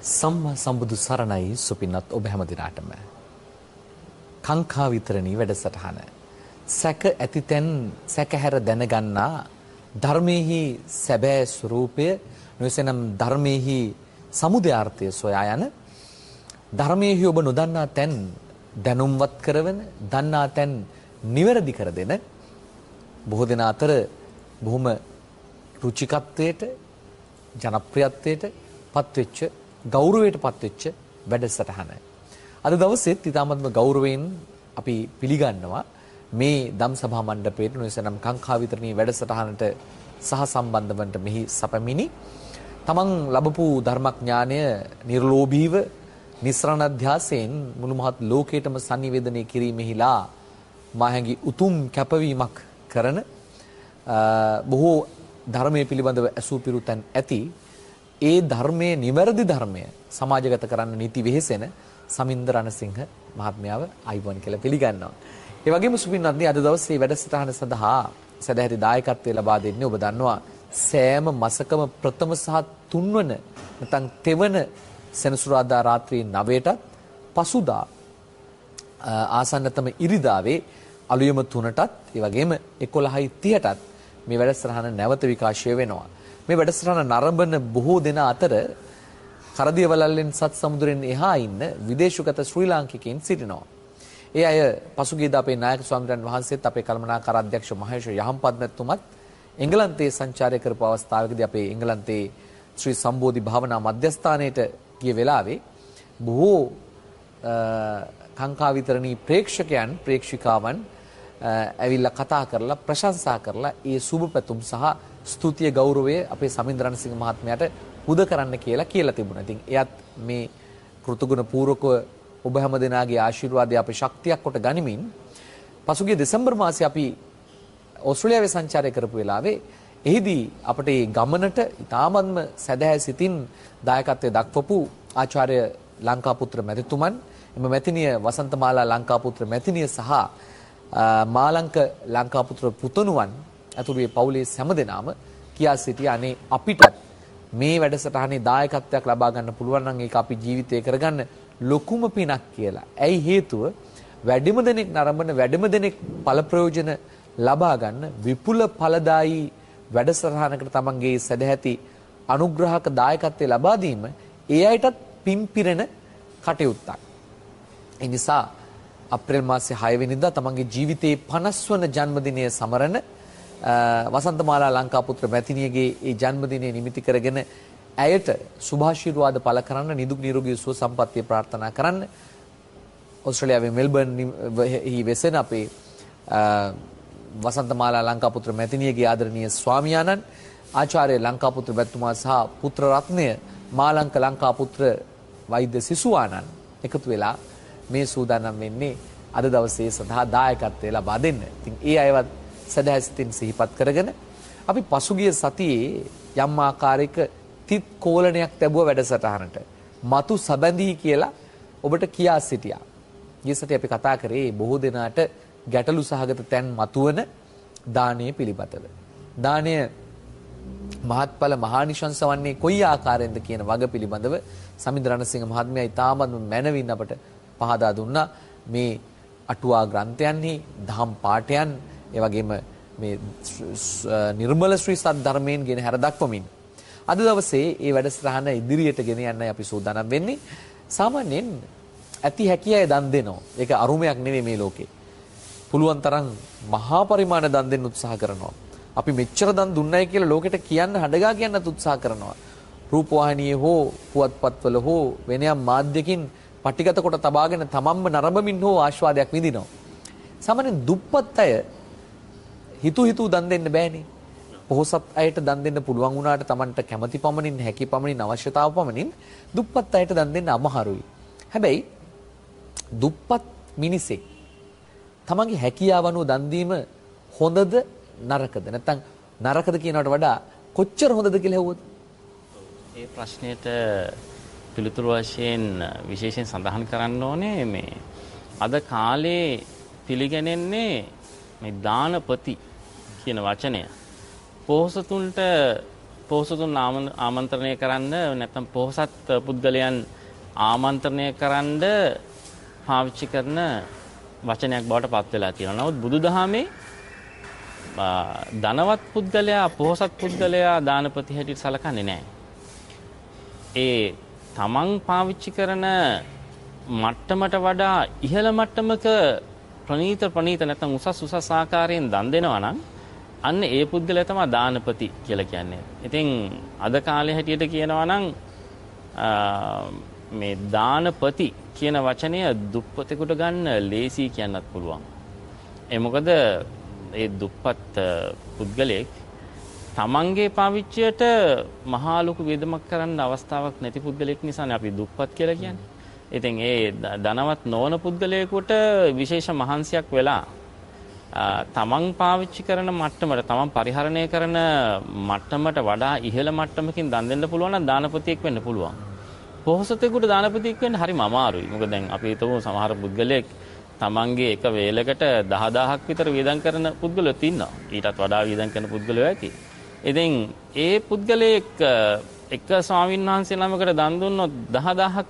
සම්මා සම්බුදු සරණයි සුපින්නත් ඔබ හැම දිනාටම. කංකා විතරණී වැඩසටහන. සැක ඇතිතැන් සැකහැර දැනගන්නා ධර්මයේහි සැබෑ ස්වરૂපය නොයසනම් ධර්මයේහි සමුදයාර්ථය සොයා යන ධර්මයේහි ඔබ නොදන්නා තැන් දැනුම්වත් කරවන දන්නා තැන් නිවැරදි කර දෙන බොහෝ දෙනා අතර බොහොම රුචිකත්වයට ජනප්‍රියත්වයට පත්වෙච්ච ගෞරවයට පත්වෙච්ච වැඩසටහන. අද දවසෙත් ඉතාමත්ම ගෞරවයෙන් අපි පිළිගන්නවා මේ දම් සභා මණ්ඩපයේ නොයසනම් කාංකා විතරණී වැඩසටහනට සහ සම්බන්ධ වන්නට මෙහි සැපමිනි තමන් ලැබපු ධර්මඥානය නිර්ලෝභීව නිස්රණ අධ්‍යාසයෙන් මුළු මහත් ලෝකයටම sannivedanaya කිරීමෙහිලා මාහැඟි උතුම් කැපවීමක් කරන බොහෝ ධර්මයේ පිළිබඳව ඇසූ පිරුතන් ඇති ඒ ධර්මයේ නිවැරදි ධර්මය සමාජගත කරන්න නීති වෙහෙසෙන සමින්ද රණසිංහ මහත්මයාව අයිබෝන් කියලා පිළිගන්නවා. ඒ වගේම සුපින්වත්නි අද දවසේ වැඩසටහන සඳහා සදැහැති දායකත්වය ලබා දෙන්නේ ඔබ දන්නවා සෑම මාසකම ප්‍රථම සහ තුන්වන නැත්නම් තෙවන සෙනසුරාදා රාත්‍රී 9ටත් පසුදා ආසන්නතම ඉරිදාවේ අලුයම 3ටත් ඒ වගේම 11:30ටත් මේ වැඩසටහන නැවත විකාශය වෙනවා. මේ වැඩසටහන නරඹන බොහෝ දෙනා අතර කරදිය වලල්ලෙන් සත් සමුද්‍රයෙන් එහා ඉන්න විදේශගත ශ්‍රී ලාංකිකයින් සිටිනවා. ඒ අය පසුගියදා අපේ නායක ස්වාමීන් වහන්සේත් අපේ කළමනාකාර අධ්‍යක්ෂ මහේෂ් යහම්පත් මැතිතුමත් එංගලන්තයේ සංචාරය කරපු අවස්ථාවකදී අපේ එංගලන්තයේ ශ්‍රී සම්බෝධි භාවනා මධ්‍යස්ථානයට ගිය වෙලාවේ බොහෝ කාංකා විතරණී ප්‍රේක්ෂකයන් ප්‍රේක්ෂිකාවන් ඇවිල්ලා කතා කරලා ප්‍රශංසා කරලා ඒ සුබ පැතුම් සහ ස්තුතිය ගෞරවය අපේ සමින්ද රණසිංහ මහත්මයාට පුද කරන්න කියලා කියලා තිබුණා. ඉතින් එයත් මේ කෘතගුණ පූර්වකව ඔබ හැම දෙනාගේ ආශිර්වාදය අපේ ශක්තියක් කොට ගනිමින් පසුගිය දෙසැම්බර් මාසයේ අපි ඕස්ට්‍රේලියාවේ සංචාරය කරපු වෙලාවේ එහිදී අපට මේ ගමනට ඉතාමත්ම සැදැහැ සිතින් දායකත්වයේ දක්වපු ආචාර්ය ලංකාපුත්‍ර මැතිතුමන් එම මැතිනිය වසන්තමාලා ලංකාපුත්‍ර මැතිනිය සහ මාලංක ලංකාපුත්‍ර පුතණුවන් ඇතුළු මේ පවුලේ හැම දෙනාම කියා සිටියා අනේ අපිටත් මේ වැඩසටහනේ දායකත්වයක් ලබා ගන්න පුළුවන් නම් ඒක අපි ජීවිතේ කරගන්න ලොකුම පිනක් කියලා. ඇයි හේතුව වැඩිම දෙනෙක් නරඹන වැඩිම දෙනෙක් ඵල ප්‍රයෝජන ලබා ගන්න විපුල ඵලදායි වැඩසටහනකට තමන්ගේ සදැහැති අනුග්‍රහක දායකත්වය ලබා දීම ඒ අයටත් පිම්පිරෙන කටයුත්තක්. ඒ නිසා අප්‍රේල් මාසේ 6 වෙනිදා තමන්ගේ ජීවිතයේ 50 වන ජන්මදිනය සමරන වසන්තමාලා ලංකාපුත්‍ර මැතිණියගේ ඒ ජන්මදිනය නිමිති කරගෙන ඇයට සුභාශිර්වාද පළ කරන්න නිදුක් නිරෝගී සුව සම්පන්නිය ප්‍රාර්ථනා කරන්න ඕස්ට්‍රේලියාවේ මෙල්බර්න් හි වෙසෙන අපේ වසන්තමාලා ලංකාපුත්‍ර මැතිනියගේ ආදරණීය ස්වාමියාණන් ආචාර්ය ලංකාපුත්‍ර බැතිතුමා සහ පුත්‍ර රත්නය මාලංක ලංකාපුත්‍ර වෛද්‍ය සිසුවාණන් එකතු වෙලා මේ සූදානම් වෙන්නේ අද දවසේ සඳහා දායකත්වය ලබා දෙන්න. ඉතින් ඒ අයවත් සදහැසිතින් සිහිපත් කරගෙන අපි පසුගිය සතියේ යම් ආකාරයක තිත් කෝලනයක් ලැබුව වැඩසටහනට මතු සබැඳී කියලා ඔබට කියා සිටියා. ගිය සතියේ අපි කතා කරේ බොහෝ දෙනාට ගැටලු සහගත තැන් මතුවන දානය පිළිබඳව. දානය මහත්ඵල මහානිශංස වන්නේ කොයි ආකාරයෙන්ද කියන වග පිළිබඳව සමින්ද රණසිංහ මහත්මයා ඉතාමත් මැනවින් අපට පහදා දුන්නා මේ අටුවා ග්‍රන්ථයන්හි දහම් පාඨයන් ඒ වගේම මේ නිර්මල ශ්‍රී සද්ධර්මයෙන් ගෙන හැර දක්වමින් අද දවසේ මේ වැඩසටහන ඉදිරියට ගෙන යන්නයි අපි සූදානම් වෙන්නේ. සාමාන්‍යයෙන් ඇති හැකියාව දන් දෙනවා. ඒක අරුමයක් නෙවෙයි මේ ලෝකේ. පුළුවන් තරම් මහා පරිමාණ දන් දෙන්න උත්සාහ කරනවා. අපි මෙච්චර දන් දුන්නයි කියලා ලෝකෙට කියන්න හඩගා කියන්නත් උත්සාහ කරනවා. රූපවාහිනියේ හෝ පුවත්පත්වල හෝ වෙන යම් මාධ්‍යකින් පටිගත කොට තබාගෙන තමන්ම නරඹමින් හෝ ආස්වාදයක් විඳිනවා. සාමාන්‍යයෙන් දුප්පත් අය හිතු හිතු දන් දෙන්න බෑනේ. පොහොසත් අයට දන් දෙන්න පුළුවන් වුණාට Tamanට කැමති පමණින් හැකි පමණින් අවශ්‍යතාව පමණින් දුප්පත් අයට දන් දෙන්න අමාරුයි. හැබැයි දුප්පත් මිනිසෙක් තමන්ගේ හැකියාව අනුව දන් දීම හොඳද නරකද? නැත්නම් නරකද කියනවට වඩා කොච්චර හොඳද කියලා හෙව්වොත්? ඒ ප්‍රශ්නෙට පිළිතුරු වශයෙන් විශේෂයෙන් සඳහන් කරන්න ඕනේ මේ අද කාලේ පිළිගැනෙන්නේ මේ දානපති කියන වචනය. පොහොසතුන්ට පොහොසතුන් ආමන්ත්‍රණය කරන්න නැත්නම් පොහොසත් පුද්ගලයන් ආමන්ත්‍රණය කරන්න පාවිච්චි කරන වචනයක් බවට පත් වෙලා තියෙනවා. නමුත් බුදුදහමේ ධනවත් පුද්ගලයා පොහොසත් පුද්ගලයා දානපති හැටියට සලකන්නේ නැහැ. ඒ තමන් පාවිච්චි කරන මට්ටමට වඩා ඉහළ මට්ටමක ප්‍රනීත ප්‍රනීත නැත්නම් උසස් උසස් ආකාරයෙන් දන් දෙනවා නම් අන්න ඒ පුද්ගලයා තමයි දානපති කියලා කියන්නේ. ඉතින් අද කාලේ හැටියට කියනවා නම් මේ දානපති කියන වචනය දුප්පතෙකුට ගන්න ලේසි කියන්නත් පුළුවන්. ඒ මොකද ඒ දුප්පත් පුද්ගලයෙක් තමන්ගේ පාවිච්චයට මහා ලොකු වේදමක් කරන්න අවස්ථාවක් නැති පුද්ගලෙක් නිසානේ අපි දුප්පත් කියලා කියන්නේ. ඉතින් ඒ ධනවත් නොවන පුද්ගලයෙකුට විශේෂ මහන්සියක් වෙලා තමන් පාවිච්චි කරන මට්ටමට තමන් පරිහරණය කරන මට්ටමට වඩා ඉහළ මට්ටමකින් දන් දෙන්න පුළුවන් නම් දානපතියෙක් වෙන්න පුළුවන්. පොහොසතෙකුට දානපතියෙක් වෙන්න හරිම අමාරුයි. මොකද දැන් අපි හිතමු සමහර පුද්ගලයෙක් තමන්ගේ එක වේලකට 10000ක් විතර වියදම් කරන පුද්ගලයෝ ඉන්නවා. ඊටත් වඩා වියදම් කරන පුද්ගලයෝ ඇති. ඉතින් ඒ පුද්ගලයෙක් එක ස්වාමීන් වහන්සේ ළමකට දන් දුන්නොත් 10000ක්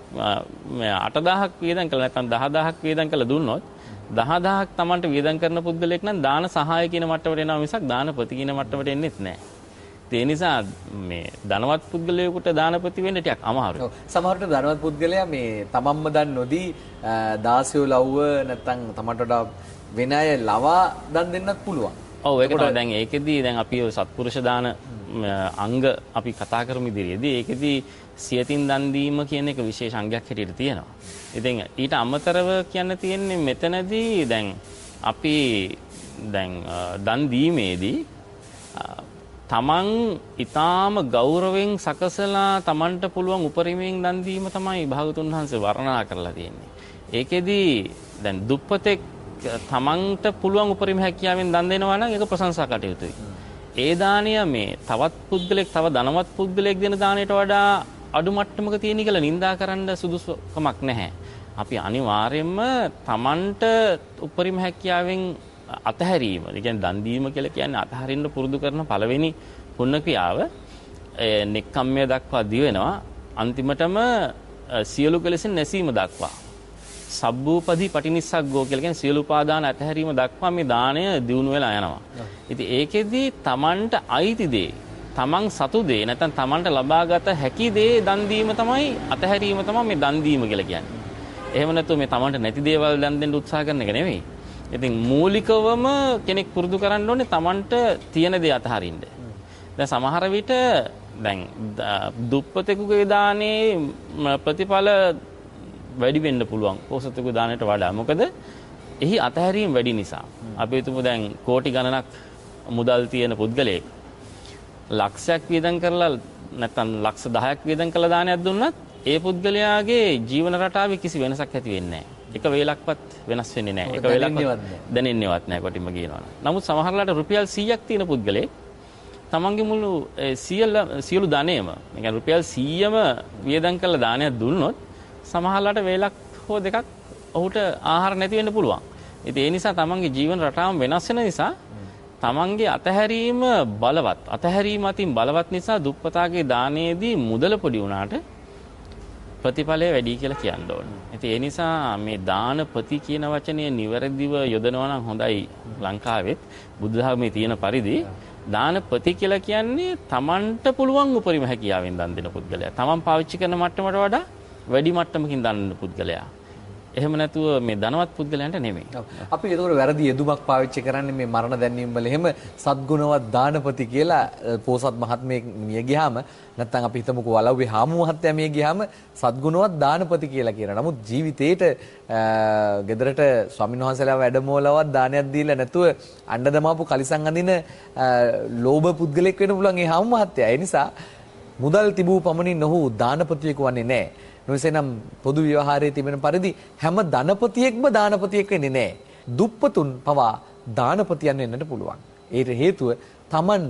8000ක් වියදම් කළා නැත්නම් 10000ක් වියදම් කළා දුන්නොත් 10000ක් Tamanට වියදම් කරන පුද්ගලයෙක් නම් දාන සහාය කියන මට්ටමට එනවා මිසක් දානපති කියන මට්ටමට එන්නේත් නැහැ. ඒ නිසා මේ ධනවත් පුද්ගලයෙකුට දානපති වෙන්න ටිකක් අමාරුයි. සමහරට ධනවත් පුද්ගලයා මේ තමන්ම දන් නොදී දාසියෝ ලව්ව නැත්නම් තමන්ට වඩා වෙන අය ලවා දන් දෙන්නත් පුළුවන්. ඔව් ඒකට දැන් ඒකෙදී දැන් අපි සත්පුරුෂ දාන අංග අපි කතා කරමු ඉදිරියේදී ඒකෙදී සියතින් දන් දීම කියන එක විශේෂ අංගයක් හැටියට තියෙනවා. ඉතින් ඊට අමතරව කියන්න තියෙන්නේ මෙතනදී දැන් අපි දැන් දන් දීමේදී තමන් ඊටාම ගෞරවයෙන් සකසලා තමන්ට පුළුවන් උපරිමයෙන් දන් දීම තමයි භාගතුන් වහන්සේ වර්ණනා කරලා තියෙන්නේ. ඒකෙදී දැන් දුප්පතෙක් තමන්ට පුළුවන් උපරිම හැකියාවෙන් දන් දෙනවා නම් ඒක ප්‍රශංසා කටයුතුයි. ඒ දානය මේ තවත් පුද්ගලෙක් තව ධනවත් පුද්ගලෙක් දෙන දාණයට වඩා අඩු මට්ටමක තියෙන කියලා නිඳා කරන්න සුදුසුකමක් නැහැ. අපි අනිවාර්යයෙන්ම තමන්ට උපරිම හැකියාවෙන් අතහැරීම. ඒ කියන්නේ දන් දීම කියලා කියන්නේ අතහරින්න පුරුදු කරන පළවෙනි පුණ්‍ය ක්‍රියාව නෙක්ඛම්මය දක්වා දිවෙනවා. අන්තිමටම සියලු කෙලෙසෙන් නැසීම දක්වා. සබ්බූපදී පටිනිස්සග්ගෝ කියලා කියන්නේ සියලු උපාදාන අතහැරීම දක්වා මේ දාණය දියුණු වෙලා යනවා. ඉතින් ඒකෙදි Tamanට අයිති දේ තමන් සතු දේ නැත්නම් තමන්ට ලබාගත හැකි දේ දන් දීම තමයි අතහැරීම තමයි මේ දන් දීම කියලා කියන්නේ. එහෙම නැත්නම් මේ තමන්ට නැති දේවල් දන් දෙන්න උත්සාහ කරන එක නෙවෙයි. ඉතින් මූලිකවම කෙනෙක් පුරුදු කරන්න ඕනේ Tamanට තියෙන දේ අතහරින්න. දැන් සමහර විට දැන් දුප්පතෙකුගේ දානේ ප්‍රතිඵල වැඩි වෙන්න පුළුවන් පොසතෙකු දානයට වඩා. මොකද එහි අතහැරීම් වැඩි නිසා අපි හිතමු දැන් කෝටි ගණනක් මුදල් තියෙන පුද්ගලයෙක් ලක්ෂයක් වියදම් කරලා නැත්නම් ලක්ෂ 10ක් වියදම් කළ දානයක් දුන්නත් ඒ පුද්ගලයාගේ ජීවන රටාවේ කිසි වෙනසක් ඇති වෙන්නේ එක වේලක්වත් වෙනස් වෙන්නේ නැහැ. එක වේලක්වත් දැනෙන්නේවත් නැහැ කොටිම කියනවා. නමුත් සමහරලාට රුපියල් 100ක් තියෙන පුද්ගලෙක් තමන්ගේ මුළු සියල්ල සියලු ධනෙම, ඒ කියන්නේ රුපියල් 100ම වියදම් කළ දානයක් දුන්නොත් සමහරලාට වේලක් හෝ දෙකක් ඔහුට ආහාර නැති වෙන්න පුළුවන්. ඉතින් ඒ නිසා තමන්ගේ ජීවන රටාව වෙනස් වෙන නිසා තමන්ගේ අතහැරීම බලවත්. අතහැරීම අතින් බලවත් නිසා දුප්පතාගේ දානයේදී මුදල පොඩි වුණාට ප්‍රතිඵලය වැඩි කියලා කියන්න ඕනේ. ඉතින් ඒ නිසා මේ දානපති කියන වචනය නිවැරදිව යොදනවා නම් හොඳයි ලංකාවෙත් බුද්ධ ධර්මයේ තියෙන පරිදි දානපති කියලා කියන්නේ තමන්ට පුළුවන් උපරිම හැකියාවෙන් දන් දෙන පුද්ගලයා. තමන් පාවිච්චි කරන මට්ටමට වඩා වැඩි මට්ටමකින් දන් දෙන පුද්ගලයා. එහෙම නැතුව මේ ධනවත් පුද්ගලයන්ට නෙමෙයි. අපි ඒතකොට වැරදි යෙදුමක් පාවිච්චි කරන්නේ මේ මරණ දැන්වීම වල එහෙම සද්ගුණවත් දානපති කියලා පෝසත් මහත්මයෙක් මිය ගියාම නැත්නම් අපි හිතමුකෝ වලව්වේ හාමු මහත්තයා මිය ගියාම සද්ගුණවත් දානපති කියලා කියනවා. නමුත් ජීවිතේට ගෙදරට ස්වාමින්වහන්සේලා වැඩමවලවත් දානයක් දීලා නැතුව අඬ දමාපු කලිසම් අඳින ලෝභ පුද්ගලෙක් වෙන්න පුළුවන් ඒ හාමු මහත්තයා. ඒ නිසා මුදල් තිබූ පමණින් නොහු දානපතියෙකු වන්නේ නැහැ. නොවේසෙනම් පොදු ව්‍යවහාරයේ තිබෙන පරිදි හැම ධනපතියෙක්ම දානපතියෙක් වෙන්නේ නැහැ. දුප්පතුන් පවා දානපතියන් වෙන්නට පුළුවන්. ඒට හේතුව Taman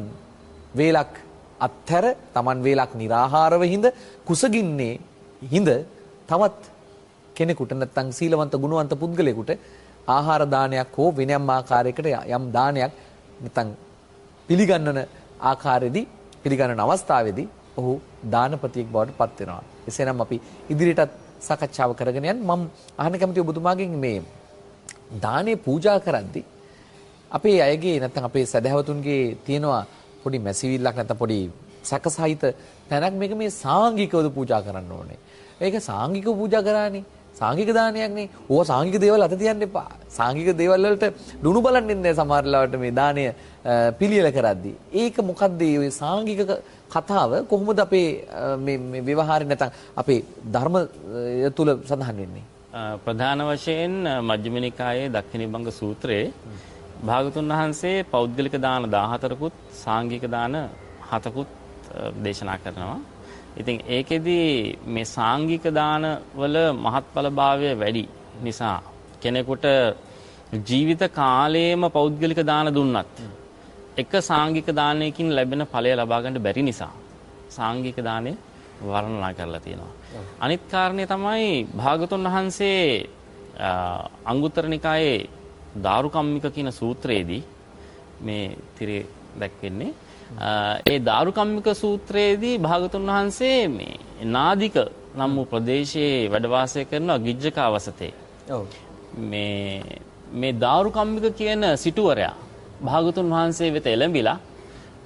වේලක් අත්තර Taman වේලක් निराහාරව හිඳ කුසගින්නේ හිඳ තවත් කෙනෙකුට නැත්නම් සීලවන්ත ගුණවන්ත පුද්ගලයෙකුට ආහාර දානයක් හෝ වෙනම් ආකාරයකට යම් දානයක් නැත්නම් පිළිගන්නන ආකාරෙදී පිළිගන්නන අවස්ථාවේදී ඔහු දානපතියෙක් බවට පත් වෙනවා. එසේනම් අපි ඉදිරියටත් සාකච්ඡාව කරගෙන යන්න මම අහන්න කැමතියි ඔබතුමාගෙන් මේ දානේ පූජා කරද්දී අපේ අයගේ නැත්නම් අපේ සදහැවතුන්ගේ තියෙනවා පොඩි මැසිවිල්ලක් නැත්නම් පොඩි සැකසහිත තැනක් මේක මේ සාංගිකවද පූජා කරන්න ඕනේ. ඒක සාංගිකව පූජා කරානේ. සාංගික දානයක් නේ. ඕවා සාංගික දේවල් අත තියන්න එපා. සාංගික දේවල් වලට ලුණු බලන්නේ නැහැ සමහර ලාවට මේ දානය පිළියෙල කරද්දී. ඒක මොකද්ද මේ සාංගික කතාව කොහොමද අපේ මේ ව්‍යවහාරය නැත්නම් අපේ ධර්මය තුල සඳහන් වෙන්නේ? ප්‍රධාන වශයෙන් මජ්ක්‍ධිම නිකායේ දක්ඛිනීබංග සූත්‍රයේ භාගතුන් වහන්සේ පෞද්ගලික දාන 14කුත් සාංගික දාන 7කුත් දේශනා කරනවා. ඉතින් ඒකෙදි මේ සාංගික දාන වල මහත්ඵලභාවය වැඩි නිසා කෙනෙකුට ජීවිත කාලයේම පෞද්ගලික දාන දුන්නත් එක සාංගික දානයකින් ලැබෙන ඵලය ලබා ගන්න බැරි නිසා සාංගික දානය වර්ණනා කරලා තියෙනවා. අනිත් කාරණේ තමයි භාගතුන් වහන්සේ අංගුත්තර නිකායේ දාරුකම්මික කියන සූත්‍රයේදී මේ තිරේ දැක්වෙන්නේ ඒ දාරුකම්මික සූත්‍රයේදී භාගතුන් වහන්සේ මේ නාදික නම් වූ ප්‍රදේශයේ වැඩ වාසය කරන ගිජ්ජකා වසතේ. මේ මේ දාරුකම්මික කියන සිටුවරයා භාගතුන් වහන්සේ වෙත එළඹිලා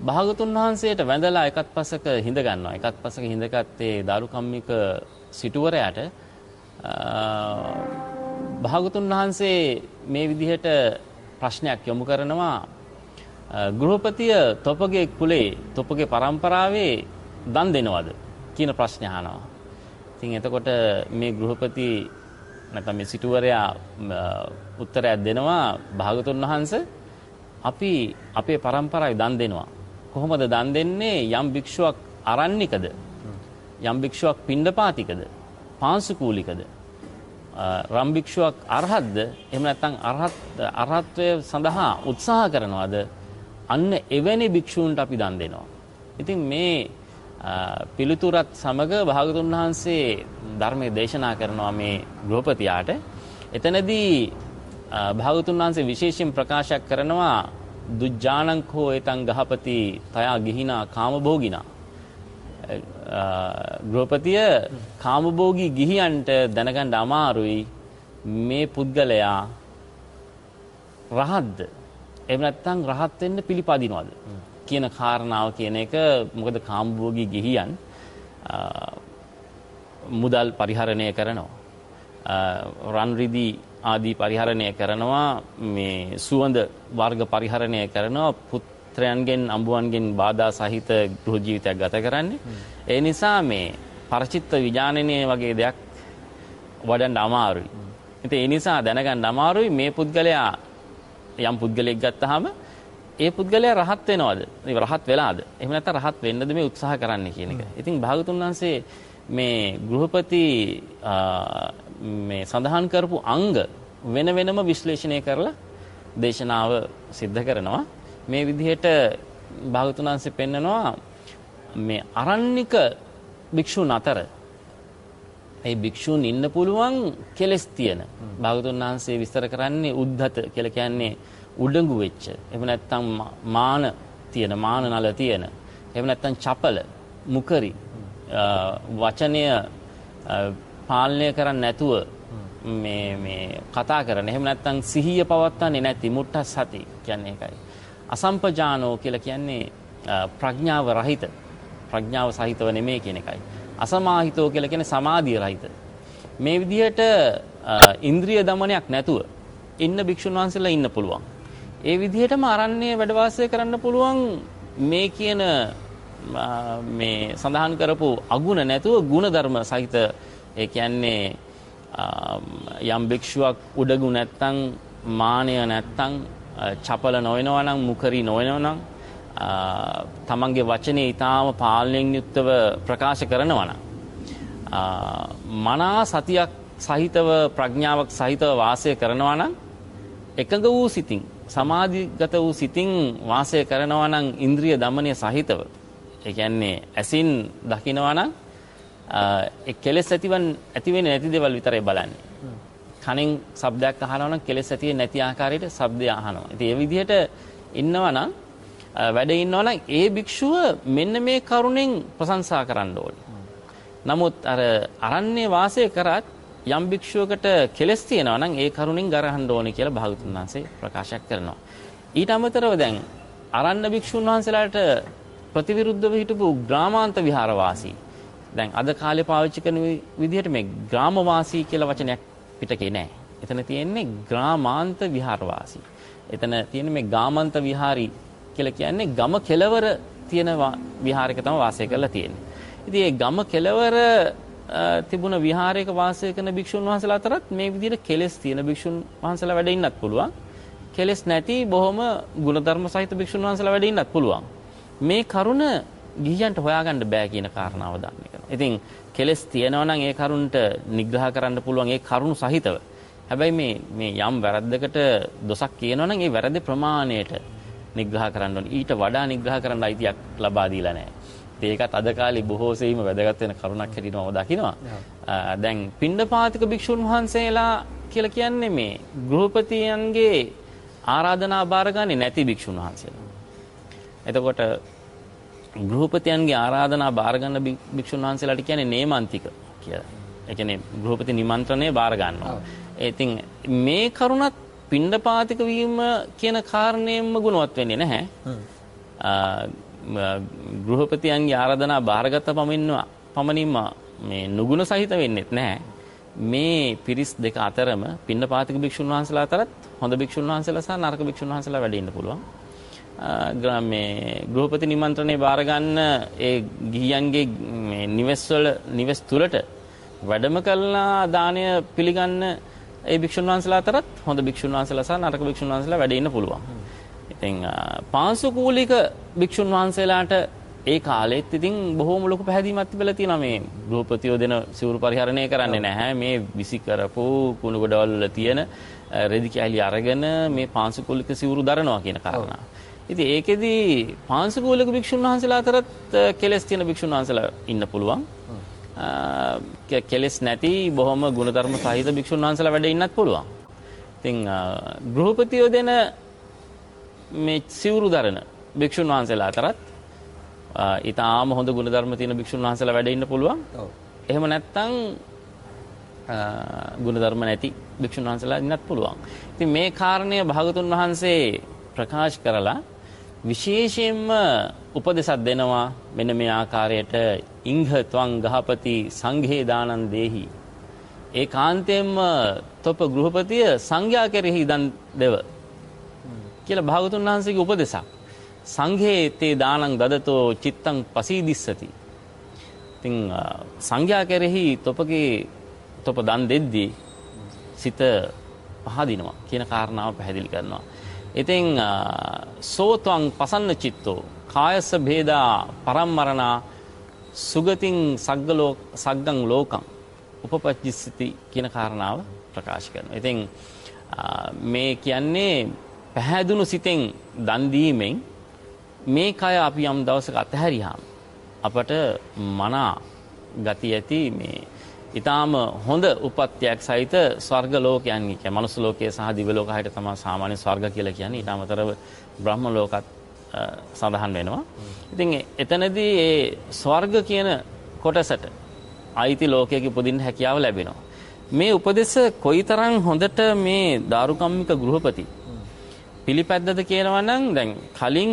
භාගතුන් වහන්සේට වැඳලා එකත් පසක හිඳ ගන්නවා. එකත් පසක හිඳගත්තේ දාරුකම්මික සිටුවරයාට භාගතුන් වහන්සේ මේ විදිහට ප්‍රශ්නයක් යොමු කරනවා ගෘහපතිය තොපගේ කුලේ තොපගේ පරම්පරාවේ දන් දෙනවද කියන ප්‍රශ්නේ අහනවා. ඉතින් එතකොට මේ ගෘහපති නැත්නම් මේ සිටුවරයා උත්තරයක් දෙනවා භාගතුන් වහන්සේ අපි අපේ පරම්පරාවේ දන් දෙනවා. කොහොමද දන් දෙන්නේ යම් භික්ෂුවක් අරණ්නිකද? යම් භික්ෂුවක් පිණ්ඩපාතිකද? පාංශුකූලිකද? රම් භික්ෂුවක් අරහත්ද? එහෙම නැත්නම් අරහත් අරහත්වය සඳහා උත්සාහ කරනවද? අන්න එවැනි භික්ෂූන්ට අපි දන් දෙනවා. ඉතින් මේ පිළිතුරත් සමග භාගතුන් වහන්සේ ධර්මයේ දේශනා කරනවා මේ ගෘහපතියාට. එතනදී භාගතුන් වහන්සේ විශේෂයෙන් ප්‍රකාශයක් කරනවා දුජ්ජානංකෝ එතං ගහපති තයා ගිහිනා කාමභෝගිනා ගෘහපතිය කාමභෝගී ගිහියන්ට දැනගන්න අමාරුයි මේ පුද්ගලයා රහත්ද එහෙම නැත්නම් රහත් වෙන්න පිළිපදිනවද? කියන කාරණාව කියන එක මොකද කාමභෝගී ගිහියන් මුදල් පරිහරණය කරනවා. රන් රිදී ආදී පරිහරණය කරනවා මේ සුවඳ වර්ග පරිහරණය කරනවා පුත්‍රයන්ගෙන් අඹුවන්ගෙන් බාධා සහිත ගෘහ ජීවිතයක් ගත කරන්නේ. ඒ නිසා මේ පරචිත්ත විඥානනය වගේ දෙයක් වඩන්න අමාරුයි. ඉතින් ඒ නිසා දැනගන්න අමාරුයි මේ පුද්ගලයා යම් පුද්ගලයෙක් ගත්තාම ඒ පුද්ගලයා රහත් වෙනවද? රහත් වෙලාද? එහෙම නැත්නම් රහත් වෙන්නද මේ උත්සාහ කරන්නේ කියන එක. ඉතින් භාගතුන් වහන්සේ මේ ගෘහපති මේ සඳහන් කරපු අංග වෙන වෙනම විශ්ලේෂණය කරලා දේශනාව සිද්ධ කරනවා. මේ විදිහට භාගතුන් වහන්සේ පෙන්නනවා මේ අරණ්‍යක භික්ෂුන් අතර ඒ භික්ෂුන් ඉන්න පුළුවන් කෙලස් තියෙන. භාගතුන් වහන්සේ විස්තර කරන්නේ උද්ධත කියලා කියන්නේ උඩඟු වෙච්ච. එහෙම නැත්නම් මාන තියෙන, මාන නල තියෙන. එහෙම නැත්නම් චපල, මුකරි වචනය පාලනය කරන්නේ නැතුව මේ මේ කතා කරන. එහෙම නැත්නම් සිහිය පවත්වන්නේ නැති මුට්ටස් සති කියන්නේ ඒකයි. අසම්පජානෝ කියලා කියන්නේ ප්‍රඥාව රහිත. ප්‍රඥාව සහිතව නෙමෙයි කියන එකයි. අසමාහිතෝ කියලා කියන්නේ සමාධිය රහිත. මේ විදිහට ඉන්ද්‍රිය দমনයක් නැතුව ඉන්න භික්ෂුන් වහන්සේලා ඉන්න පුළුවන්. ඒ විදිහටම අරණ්‍ය වැඩවාසය කරන්න පුළුවන් මේ කියන මේ සඳහන් කරපු අගුණ නැතුව ගුණ ධර්ම සහිත ඒ කියන්නේ යම් භික්ෂුවක් උඩගු නැත්තම් මානය නැත්තම් චපල නොවනවා නම් මුකරි නොවනවා නම් තමන්ගේ වචනේ ඊටාම පාලනයෙන් යුක්තව ප්‍රකාශ කරනවා නම් මනා සතියක් සහිතව ප්‍රඥාවක් සහිතව වාසය කරනවා නම් එකඟ වූ සිතින් සමාධිගත වූ සිතින් වාසය කරනවා නම් ඉන්ද්‍රිය দমনය සහිතව ඒ කියන්නේ ඇසින් දකිනවා නම් ඒ කෙලෙස් ඇතිවන් ඇති වෙන්නේ නැති දේවල් විතරයි බලන්නේ. කනෙන් ශබ්දයක් අහනවා නම් කෙලෙස් ඇති නැති ආකාරයට ශබ්දය අහනවා. ඉතින් ඒ විදිහට ඉන්නවා නම් වැඩ ඉන්නවා නම් ඒ භික්ෂුව මෙන්න මේ කරුණෙන් ප්‍රශංසා කරන්න ඕනේ. නමුත් අර අරන්නේ වාසය කරත් යම් භික්ෂුවකට කෙලස් තියෙනවා නම් ඒ කරුණෙන් ගරහන්න ඕනේ කියලා භාගතුන් වහන්සේ ප්‍රකාශ කරනවා. ඊට අමතරව දැන් අරන්න භික්ෂුන් වහන්සේලාට ප්‍රතිවිරුද්ධව හිටපු ග්‍රාමාන්ත විහාරවාසී දැන් අද කාලේ පාවිච්චි කරන විදිහට මේ ග්‍රාමවාසී කියලා වචනයක් පිටකේ නැහැ. එතන තියෙන්නේ ග්‍රාමාන්ත විහාරවාසී. එතන තියෙන්නේ මේ ගාමන්ත විහාරි කියලා කියන්නේ ගම කෙලවර තියෙන විහාරයක තමයි වාසය කරලා තියෙන්නේ. ඉතින් මේ ගම කෙලවර තිබුණ විහාරයක වාසය කරන භික්ෂුන් වහන්සේලා අතරත් මේ විදිහට කෙලස් තියෙන භික්ෂුන් වහන්සේලා වැඩ ඉන්නත් පුළුවන්. කෙලස් නැති බොහොම ಗುಣධර්ම සහිත භික්ෂුන් වහන්සේලා වැඩ ඉන්නත් පුළුවන්. මේ කරුණ ගිහියන්ට හොයාගන්න බෑ කියන කාරණාව දන්නේ කරනවා. ඉතින් කෙලස් තියෙනවා නම් ඒ කරුණට නිග්‍රහ කරන්න පුළුවන් ඒ කරුණු සහිතව. හැබැයි මේ මේ යම් වැරද්දකට දොසක් කියනවා නම් ඒ වැරද්ද ප්‍රමාණයට නිග්‍රහ කරන්න ඕනේ. ඊට වඩා නිග්‍රහ කරන්න අයිතියක් ලබා දීලා නැහැ. ඒකත් අද කාලේ බොහෝ සෙයිම වැදගත් වෙන කරුණක් හැටියට මම දකිනවා. දැන් පිණ්ඩපාතික භික්ෂුන් වහන්සේලා කියලා කියන්නේ මේ ගෘහපතියන්ගේ ආරාධනා බාරගන්නේ නැති භික්ෂුන් වහන්සේලා. එතකොට ගෘහපතියන්ගේ ආරාධනා බාර ගන්න භික්ෂුන් වහන්සේලාට කියන්නේ නේමන්තික කියලා. ඒ කියන්නේ ගෘහපති නිමන්ත්‍රණය බාර ගන්නවා. ඉතින් මේ කරුණත් පිණ්ඩපාතික වීම කියන කාරණයෙන්ම ගුණවත් වෙන්නේ නැහැ. ගෘහපතියන්ගේ ආරාධනා බාරගත්ත පමණින්ම පමණින්ම මේ නුගුණ සහිත වෙන්නේත් නැහැ. මේ පිරිස් දෙක අතරම පින්නපාතික භික්ෂුන් වහන්සේලා අතරත් හොඳ භික්ෂුන් වහන්සේලා සහ නරක භික්ෂුන් වහන්සේලා වැඩ ඉන්න පුළුවන්. මේ ගෘහපති නිමන්ත්‍රණය බාර ගන්න ඒ ගිහියන්ගේ මේ නිවෙස්වල නිවෙස් තුලට වැඩම කළා දානය පිළිගන්න ඒ භික්ෂුන් වහන්සේලා අතරත් හොඳ භික්ෂුන් වහන්සේලා සහ නරක භික්ෂුන් වහන්සේලා වැඩ ඉන්න පුළුවන්. ඉතින් පාංශුකූලික භික්ෂුන් වහන්සේලාට ඒ කාලෙත් ඉතින් බොහෝම ලොකු පැහැදීමක් තිබිලා තියෙනවා මේ ගෘහපතියෝ දෙන සිවුරු පරිහරණය කරන්නේ නැහැ මේ විසි කරපු කුණු ගොඩවල් වල තියෙන රෙදි කැලි අරගෙන මේ පාංශුකූලික සිවුරු දරනවා කියන කාරණා. ඉතින් ඒකෙදි පාංශුකූලික භික්ෂුන් වහන්සේලා අතරත් කෙලස් තියෙන භික්ෂුන් වහන්සේලා ඉන්න පුළුවන්. කෙලස් නැති බොහොම ගුණධර්ම සහිත භික්ෂුන් වහන්සේලා වැඩ ඉන්නත් පුළුවන්. ඉතින් ගෘහපතියෝ දෙන මේ සිවුරු දරන භික්ෂුන් වහන්සේලා අතරත් ඊටාම හොඳ ගුණධර්ම තියෙන භික්ෂුන් වහන්සේලා වැඩ ඉන්න පුළුවන්. එහෙම නැත්නම් ගුණධර්ම නැති භික්ෂුන් වහන්සේලා ඉන්නත් පුළුවන්. ඉතින් මේ කාරණය භාගතුන් වහන්සේ ප්‍රකාශ කරලා විශේෂයෙන්ම උපදෙසක් දෙනවා මෙන්න මේ ආකාරයට ඉංහ ත්වං ගහපති සංඝේ දානං දේහි ඒ කාන්තයෙන්ම තොප ගෘහපතිය සංඝයා කෙරෙහි දන් දෙව කියලා භාගතුන් වහන්සේගේ උපදෙසක්. සංඝේ තේ දානං දදතෝ චිත්තං පසීදිස්සති. ඉතින් සංඝයා කෙරෙහි තොපගේ තොප දන් දෙද්දී සිත පහදිනවා කියන කාරණාව පැහැදිලි කරනවා. ඉතින් සෝත්වං පසන්න චිත්තෝ කායස භේදා පරම්මරණා සුගතින් සග්ගලෝක සග්ගං ලෝකං උපපච්චිස්සති කියන කාරණාව ප්‍රකාශ කරනවා. ඉතින් මේ කියන්නේ පැහැදුණු සිතෙන් දන් දීමෙන් මේ කය අපි යම් දවසක අතහැරියාම අපට මනා ගති ඇති මේ ඊටාම හොඳ උපත්යක් සහිත ස්වර්ග ලෝකයන් කිය. මනුස්ස ලෝකයේ සහ දිව්‍ය ලෝක හැට තමයි සාමාන්‍ය ස්වර්ග කියලා කියන්නේ. ඊට අමතරව බ්‍රහ්ම ලෝකත් සඳහන් වෙනවා. ඉතින් එතනදී ඒ ස්වර්ග කියන කොටසට අයිති ලෝකයක උපදින්න හැකියාව ලැබෙනවා. මේ උපදෙස කොයිතරම් හොඳට මේ දාරුකම්මික ගෘහපති පිළිපැද්දද කියනවා නම් දැන් කලින්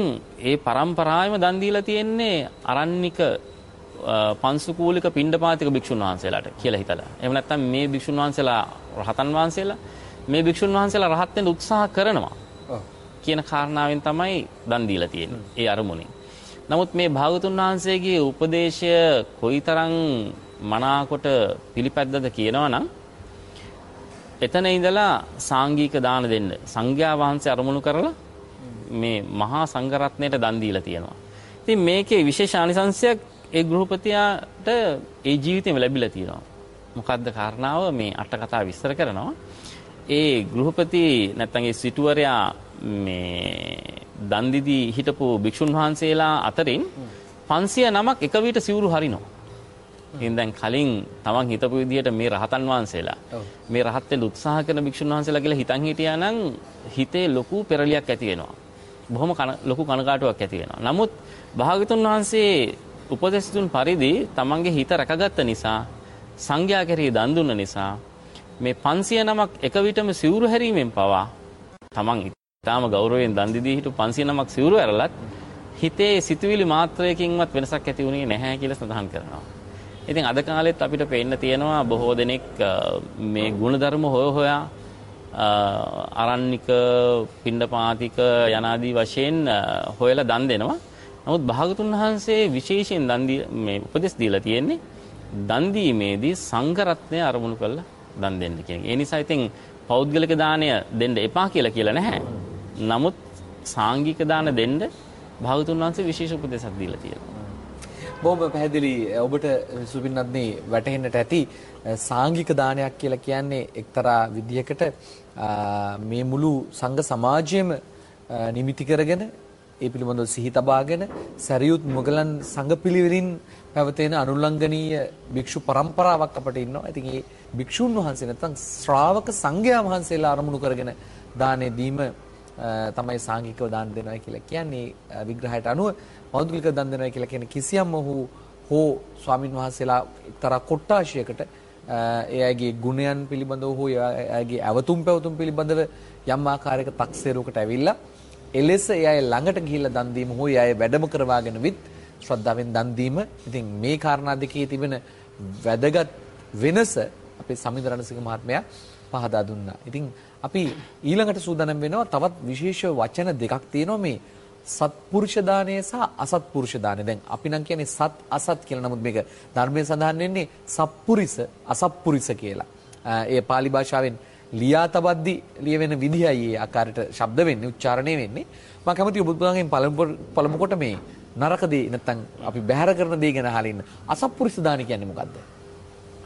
ඒ પરම්පරාවෙම දන් දීලා තියෙන්නේ අරණ්නික පංසුකූලික පිණ්ඩපාතික භික්ෂුන් වහන්සේලාට කියලා හිතලා. එහෙම නැත්නම් මේ භික්ෂුන් වහන්සේලා රහතන් වහන්සේලා මේ භික්ෂුන් වහන්සේලා රහත් වෙන්න උත්සාහ කරනවා. කියන කාරණාවෙන් තමයි දන් දීලා තියෙන්නේ. ඒ අරමුණෙන්. නමුත් මේ භාගතුන් වහන්සේගේ උපදේශය කොයිතරම් මනාකොට පිළිපැද්දද කියනවනම් එතන ඉඳලා සාංගික දාන දෙන්න සංඝයා වහන්සේ අරමුණු කරලා මේ මහා සංඝරත්නයට දන් දීලා තියෙනවා. ඉතින් මේකේ විශේෂ ආනිසංශයක් ඒ ගෘහපතියාට ඒ ජීවිතේම ලැබිලා තියෙනවා. මොකද්ද කාරණාව මේ අට කතා විස්තර කරනවා. ඒ ගෘහපති නැත්නම් ඒ සිටුවරයා මේ දන් දීදී හිටපු භික්ෂුන් වහන්සේලා අතරින් 500 නමක් එක විට සිවුරු හරිනවා. ඉතින් දැන් කලින් තමන් හිතපු විදිහට මේ රහතන් වහන්සේලා මේ රහත් වෙන්න උත්සාහ කරන භික්ෂුන් වහන්සේලා කියලා හිතන් හිටියා නම් හිතේ ලොකු පෙරලියක් ඇති වෙනවා. බොහොම ලොකු කනගාටුවක් ඇති වෙනවා. නමුත් භාගතුන් වහන්සේ උපදෙස් දුන් පරිදි තමන්ගේ හිත රැකගත්ත නිසා සංඝයා කෙරෙහි දන් දුන්න නිසා මේ 500 නමක් එක විටම සිවුරු හැරීමෙන් පවා තමන් ඊටාම ගෞරවයෙන් දන් දීදී හිටු 500 නමක් සිවුරු ඇරලත් හිතේ සිතුවිලි මාත්‍රයකින්වත් වෙනසක් ඇති වුණේ නැහැ කියලා සඳහන් කරනවා. ඉතින් අද කාලෙත් අපිට පේන්න තියෙනවා බොහෝ දෙනෙක් මේ ಗುಣධර්ම හොය හොයා අරණ්නික පිණ්ඩපාතික යනාදී වශයෙන් හොයලා දන් දෙනවා. නමුත් භාගතුන් වහන්සේ විශේෂයෙන් දන් මේ උපදෙස් දීලා තියෙන්නේ දන් දීමේදී සංඝ රත්නය අරමුණු කරලා දන් දෙන්න කියන එක. ඒ නිසා ඉතින් පෞද්ගලික දාණය දෙන්න එපා කියලා කියලා නැහැ. නමුත් සාංගික දාන දෙන්න භාගතුන් වහන්සේ විශේෂ උපදේශයක් දීලා තියෙනවා. බොහොම පැහැදිලි ඔබට සුබින්නත්නි වැටහෙන්නට ඇති සාංගික දානයක් කියලා කියන්නේ එක්තරා විදියකට මේ මුළු සංඝ සමාජයේම නිමිති කරගෙන ඒ පිළිබඳව සිහි තබාගෙන සරියුත් මුගලන් සංඝ පිළිවෙලින් පැවතෙන අනුල්ලංඝනීය භික්ෂු පරම්පරාවක් අපට ඉන්නවා. ඉතින් මේ භික්ෂුන් වහන්සේ නැත්නම් ශ්‍රාවක සංඝයා වහන්සේලා අරමුණු කරගෙන දානේ දීම තමයි සාංගිකව දාන දෙනවා කියලා කියන්නේ විග්‍රහයට අනුව පෞද්ගලික දන් දෙනවා කියලා කියන්නේ කිසියම් ඔහු හෝ ස්වාමින් වහන්සේලා එක්තරා කොට්ටාශයකට ඒ අයගේ ගුණයන් පිළිබඳව හෝ ඒ අයගේ ඇවතුම් පැවතුම් පිළිබඳව යම් ආකාරයක තක්සේරුවකට ඇවිල්ලා එලෙස ඒ අය ළඟට ගිහිල්ලා දන් දීම හෝ ඒ අය වැඩම කරවාගෙන විත් ශ්‍රද්ධාවෙන් දන් දීම ඉතින් මේ කාරණා දෙකේ තිබෙන වැදගත් වෙනස අපේ සමිඳ රණසිංහ මහත්මයා පහදා දුන්නා. ඉතින් අපි ඊළඟට සූදානම් වෙනවා තවත් විශේෂ වචන දෙකක් තියෙනවා මේ සත්පුරුෂ දානය සහ අසත්පුරුෂ දානය. දැන් අපි නම් කියන්නේ සත් අසත් කියලා. නමුත් මේක ධර්මයේ සඳහන් වෙන්නේ සත්පුරිස අසත්පුරිස කියලා. ඒ pāli භාෂාවෙන් ලියා තබද්දි ලියවෙන විදිහයි ඒ ආකාරයට ශබ්ද වෙන්නේ උච්චාරණය වෙන්නේ. මම කැමතියි ඔබ පුතාගෙන් පළමු කොට මේ නරක දේ නැත්තම් අපි බැහැර කරන දේ ගැන අහලා ඉන්න. අසත්පුරුෂ දානය කියන්නේ මොකද්ද?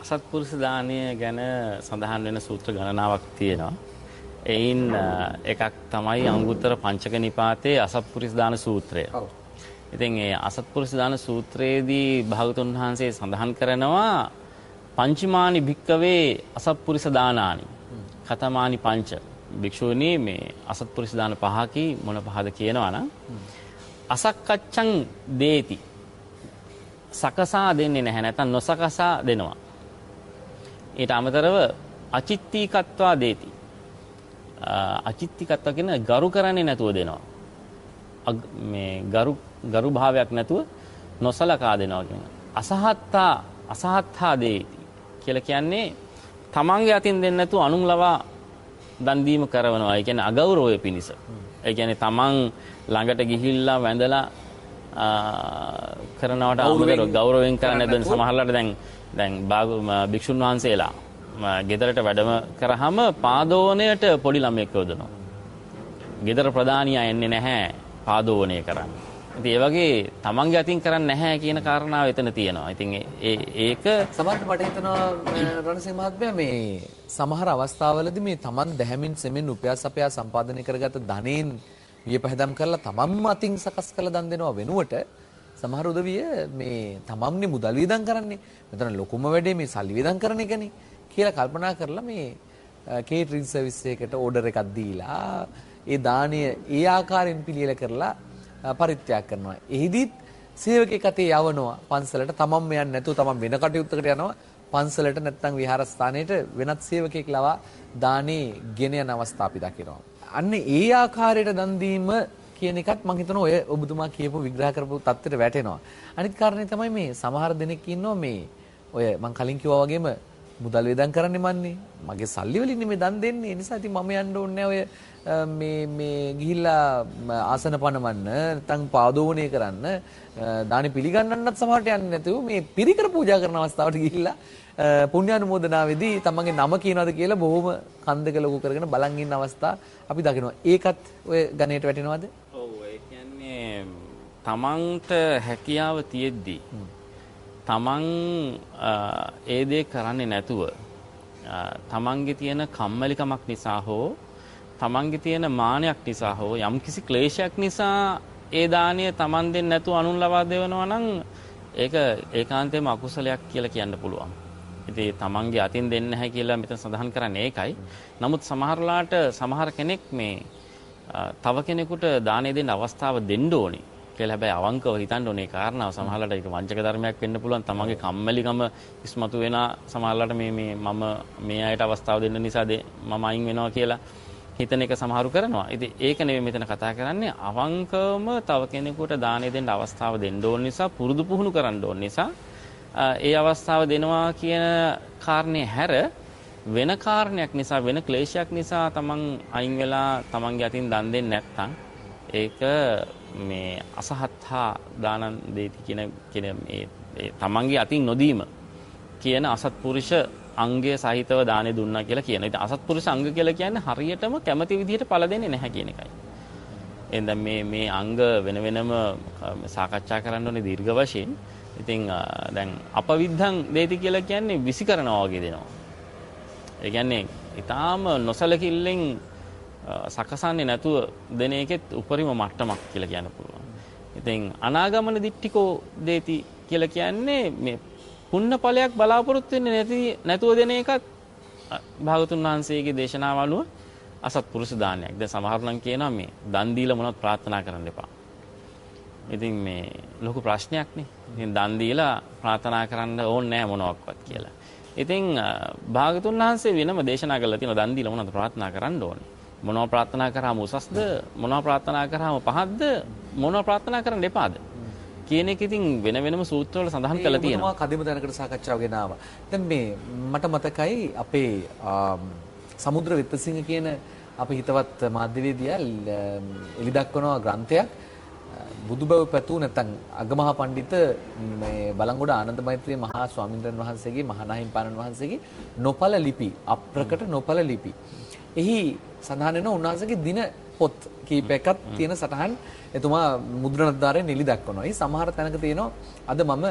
අසත්පුරුෂ දානය ගැන සඳහන් වෙන සූත්‍ර ගණනාවක් තියෙනවා. එයින් එකක් තමයි අංගුත්තර පංචක නිපාතයේ අසත්පුරිස දාන සූත්‍රය. ඉතින් ඒ අසත්පුරුෂ දාන සූත්‍රයේදී භාගතුන් වහන්සේ සඳහන් කරනවා පංචමානි භික්කවේ අසත්පුරිස දානානි. කතමානි පංච. භික්ෂූනී මේ අසත්පුරිස දාන පහකි මොන පහද කියනවා නම් අසක්කච්ඡං දේති. සකසා දෙන්නේ නැහැ නැත්නම් නොසකසා දෙනවා. ඊට අමතරව අචිත්තීකත්වා දේති. අචිත්තිකත්ව කියන ගරු කරන්නේ නැතුව දෙනවා. මේ ගරු ගරු භාවයක් නැතුව නොසලකා දෙනවා කියන. අසහත්තා අසහත්තා දේති කියලා කියන්නේ තමන්ගේ අතින් දෙන්නේ නැතුව අනුන් ලවා දන් දීම කරනවා. ඒ කියන්නේ අගෞරවය පිණිස. ඒ කියන්නේ තමන් ළඟට ගිහිල්ලා වැඳලා කරනවට අමුදර ගෞරවයෙන් කරන්නේ දැන් සමහරවිට දැන් දැන් භික්ෂුන් වහන්සේලා ගෙදරට වැඩම කරාම පාදෝණයට පොඩි ළමයෙක් යොදනවා. ගෙදර ප්‍රධානියා එන්නේ නැහැ පාදෝණය කරන්න. ඉතින් ඒ වගේ තමන්ගේ අතින් කරන්නේ නැහැ කියන කාරණාව එතන තියෙනවා. ඉතින් ඒක සමහරට මට හිතෙනවා රණසිංහ මහත්මයා මේ සමහර අවස්ථාවලදී මේ තමන් දැහැමින් සෙමින් රුපියල් සපයා සම්පාදනය කරගත්ත ධනෙන් වියපහදම් කරලා තමන්ම අතින් සකස් කළ දන් දෙනවා වෙනුවට සමහර උදවිය මේ තමන්නේ මුදල් වියදම් කරන්නේ. මෙතන ලොකුම වැඩේ මේ සල්ලි වියදම් කරන එකනේ කියලා කල්පනා කරලා මේ කේටරින් සර්විස් එකකට ඕඩර් එකක් දීලා ඒ දාණය ඒ ආකාරයෙන් පිළියෙල කරලා පරිත්‍යාග කරනවා. එහිදීත් සේවකෙක් අතේ යවනවා පන්සලට තමන්ම යන්නේ නැතුව තමන් වෙන කටයුත්තකට යනවා පන්සලට නැත්නම් විහාරස්ථානයට වෙනත් සේවකෙක් ලවා දානේ ගෙන යන අවස්ථා අපි දකිනවා. අන්න ඒ ආකාරයට දන් දීම කියන එකත් මම හිතනවා ඔය ඔබතුමා කියපු විග්‍රහ කරපු தත්තෙට වැටෙනවා. අනිත් කාරණේ තමයි මේ සමහර දෙනෙක් ඉන්නවා මේ ඔය මම කලින් කිව්වා වගේම මුදල් වේදම් කරන්නේ මන්නේ. මගේ සල්ලි වලින් මේ දන් දෙන්නේ. ඒ නිසා ඉතින් මම යන්න ඕනේ ඔය මේ මේ ගිහිල්ලා ආසන පනවන්න නැත්නම් පාදෝවණය කරන්න දානි පිළිගන්නන්නත් සමහරට යන්නේ නැතුව මේ පිරිකර පූජා කරන අවස්ථාවට ගිහිල්ලා පුණ්‍යානුමෝදනාවේදී තමන්ගේ නම කියනවාද කියලා බොහොම කන්දක ලොකු කරගෙන බලන් ඉන්න අවස්ථා අපි දකිනවා. ඒකත් ඔය ගණේට වැටෙනවද? ඔව් ඒ කියන්නේ තමන්ට හැකියාව තියෙද්දි තමන් ඒ දේ කරන්නේ නැතුව තමන්ගේ තියෙන කම්මැලිකමක් නිසා හෝ තමන්ගේ තියෙන මානයක් නිසා හෝ යම්කිසි ක්ලේශයක් නිසා ඒ දාණය තමන් දෙන්නේ නැතුව අනුන් ලබා දෙවනවා නම් ඒක ඒකාන්තයෙන්ම අකුසලයක් කියලා කියන්න පුළුවන්. ඉතින් තමන්ගේ අතින් දෙන්නේ නැහැ කියලා මෙතන සඳහන් කරන්නේ ඒකයි. නමුත් සමහරලාට සමහර කෙනෙක් මේ තව කෙනෙකුට දාණය දෙන්න අවස්ථාව දෙන්න ඕනේ. කියලා. හැබැයි අවංකව හිතන්න ඕනේ. කාරණාව සමහරලාට ඒක වංචක ධර්මයක් වෙන්න පුළුවන්. තමන්ගේ කම්මැලිකම ඉස්මතු වෙන සමහරලාට මේ මේ මම මේ අයට අවස්ථාව දෙන්න නිසා මම අයින් වෙනවා කියලා හිතන එක සමහරු කරනවා. ඉතින් ඒක නෙවෙයි මෙතන කතා කරන්නේ. අවංකවම තව කෙනෙකුට දානෙ දෙන්න අවස්ථාව දෙන්න ඕන නිසා පුරුදු පුහුණු කරන්න ඕන නිසා ඒ අවස්ථාව දෙනවා කියන කාරණේ හැර වෙන කාරණයක් නිසා වෙන ක්ලේශයක් නිසා තමන් අයින් වෙලා තමන්ගේ අතින් දන් දෙන්නේ නැත්නම් ඒක මේ අසහත්හා දානන් දෙති කියන කියන මේ තමන්ගේ අතින් නොදීම කියන අසත්පුරුෂ අංගය සහිතව දානෙ දුන්නා කියලා කියන. ඉතින් අසත්පුරුෂ අංග කියලා කියන්නේ හරියටම කැමති විදිහට පළ දෙන්නේ නැහැ කියන එකයි. එහෙනම් මේ මේ අංග වෙන වෙනම සාකච්ඡා කරන්න ඕනේ දීර්ඝ වශයෙන්. ඉතින් දැන් අපවිද්ධං දේති කියලා කියන්නේ විසි කරනවා වගේ දෙනවා. ඒ කියන්නේ ඊටාම නොසලකිල්ලෙන් සකසන්නේ නැතුව දෙන එකෙත් උපරිම මට්ටමක් කියලා කියන්න පුළුවන්. ඉතින් අනාගමන දිට්ටිකෝ දේති කියලා කියන්නේ මේ පුණ්‍ය ඵලයක් බලාපොරොත්තු වෙන්නේ නැති නැතුව දෙන එකත් භාගතුන් වහන්සේගේ දේශනාව අනුව අසත්පුරුෂ දානයක්. දැන් සමහර නම් කියනවා මේ දන් දීලා මොනවත් ප්‍රාර්ථනා කරන්න එපා. ඉතින් මේ ලොකු ප්‍රශ්නයක් නේ. ඉතින් දන් දීලා ප්‍රාර්ථනා කරන්න ඕනේ නැහැ මොනවත් කියලා. ඉතින් භාගතුන් වහන්සේ වෙනම දේශනා කළා තියෙනවා දන් දීලා මොනවද ප්‍රාර්ථනා කරන්න ඕනේ. මොනවා ප්‍රාර්ථනා කරාම උසස්ද මොනවා ප්‍රාර්ථනා කරාම පහත්ද මොනවා ප්‍රාර්ථනා කරන්න එපාද කියන එක ඉතින් වෙන වෙනම සූත්‍රවල සඳහන් කරලා තියෙනවා. කදිම දැනකට සාකච්ඡාව ගෙනාවා. දැන් මේ මට මතකයි අපේ සමුද්‍ර විත්තසිංහ කියන අපේ හිතවත් මාධ්‍යවේදියා එලි දක්වන ග්‍රන්ථයක් බුදුබව පැතු නැත්නම් අගමහා පඬිත මේ බලංගොඩ ආනන්ද මෛත්‍රී මහා ස්වාමීන් වහන්සේගේ මහානාහිම් පාණන් වහන්සේගේ නොපල ලිපි අප්‍රකට නොපල ලිපි. එහි සඳහන් වෙන උන්වහන්සේගේ දින පොත් කීපයක්ත් තියෙන සටහන් එතුමා මුද්‍රණාධාරයෙන් නිලි දක්වනවා. ඒ සමහර තැනක තියෙනවා අද මම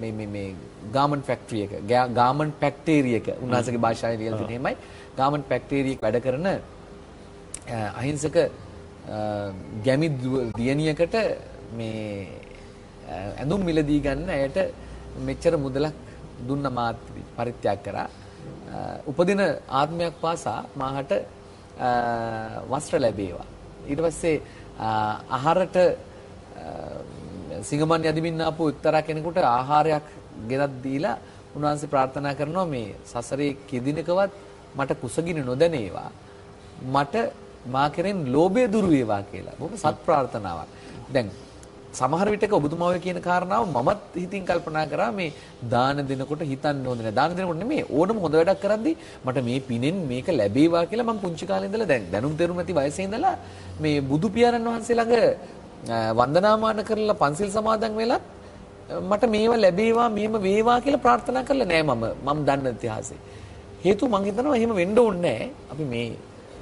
මේ මේ මේ ගාමන්ට් ෆැක්ටරි එක ගාමන්ට් ෆැක්ටරි එක උන්වහන්සේගේ භාෂාවෙන් ලියලා තියෙන එහෙමයි. ගාමන්ට් ෆැක්ටරි එක වැඩ කරන අහිංසක ගැමි දියණියකට මේ ඇඳුම් මිලදී ගන්න ඇයට මෙච්චර මුදලක් දුන්න මාත් පරිත්‍යාග කරා. උපදින ආත්මයක් පාසා මාහට වස්ත්‍ර ලැබේවා. ඊට පස්සේ ආහාරට සිංගමන් යදිමින් ආපු එක්තරා කෙනෙකුට ආහාරයක් ගෙනත් දීලා උන්වහන්සේ ප්‍රාර්ථනා කරනවා මේ සසරේ කිදිනකවත් මට කුසගිනි නොදැනේවා. මට මා කෙරෙන් ලෝභය දුරු වේවා කියලා. බොහොම සත් ප්‍රාර්ථනාවක්. දැන් සමහර විටක ඔබතුමාව කියන කාරණාව මමත් හිතින් කල්පනා කරා මේ දාන දෙනකොට හිතන්න ඕනේ නෑ. දාන දෙනකොට නෙමෙයි ඕනම හොඳ වැඩක් කරද්දි මට මේ පිනෙන් මේක ලැබේවා කියලා මම පුංචි කාලේ ඉඳලා දැන් දැනුම් තෙරුම් ඇති වයසේ ඉඳලා මේ බුදු පියාණන් වහන්සේ ළඟ වන්දනාමාන කරලා පන්සිල් සමාදන් වෙලත් මට මේවා ලැබේවා මෙහෙම වේවා කියලා ප්‍රාර්ථනා කරලා නෑ මම මම දන්න ඉතිහාසෙ. හේතුව මං හිතනවා එහෙම වෙන්න ඕනේ අපි මේ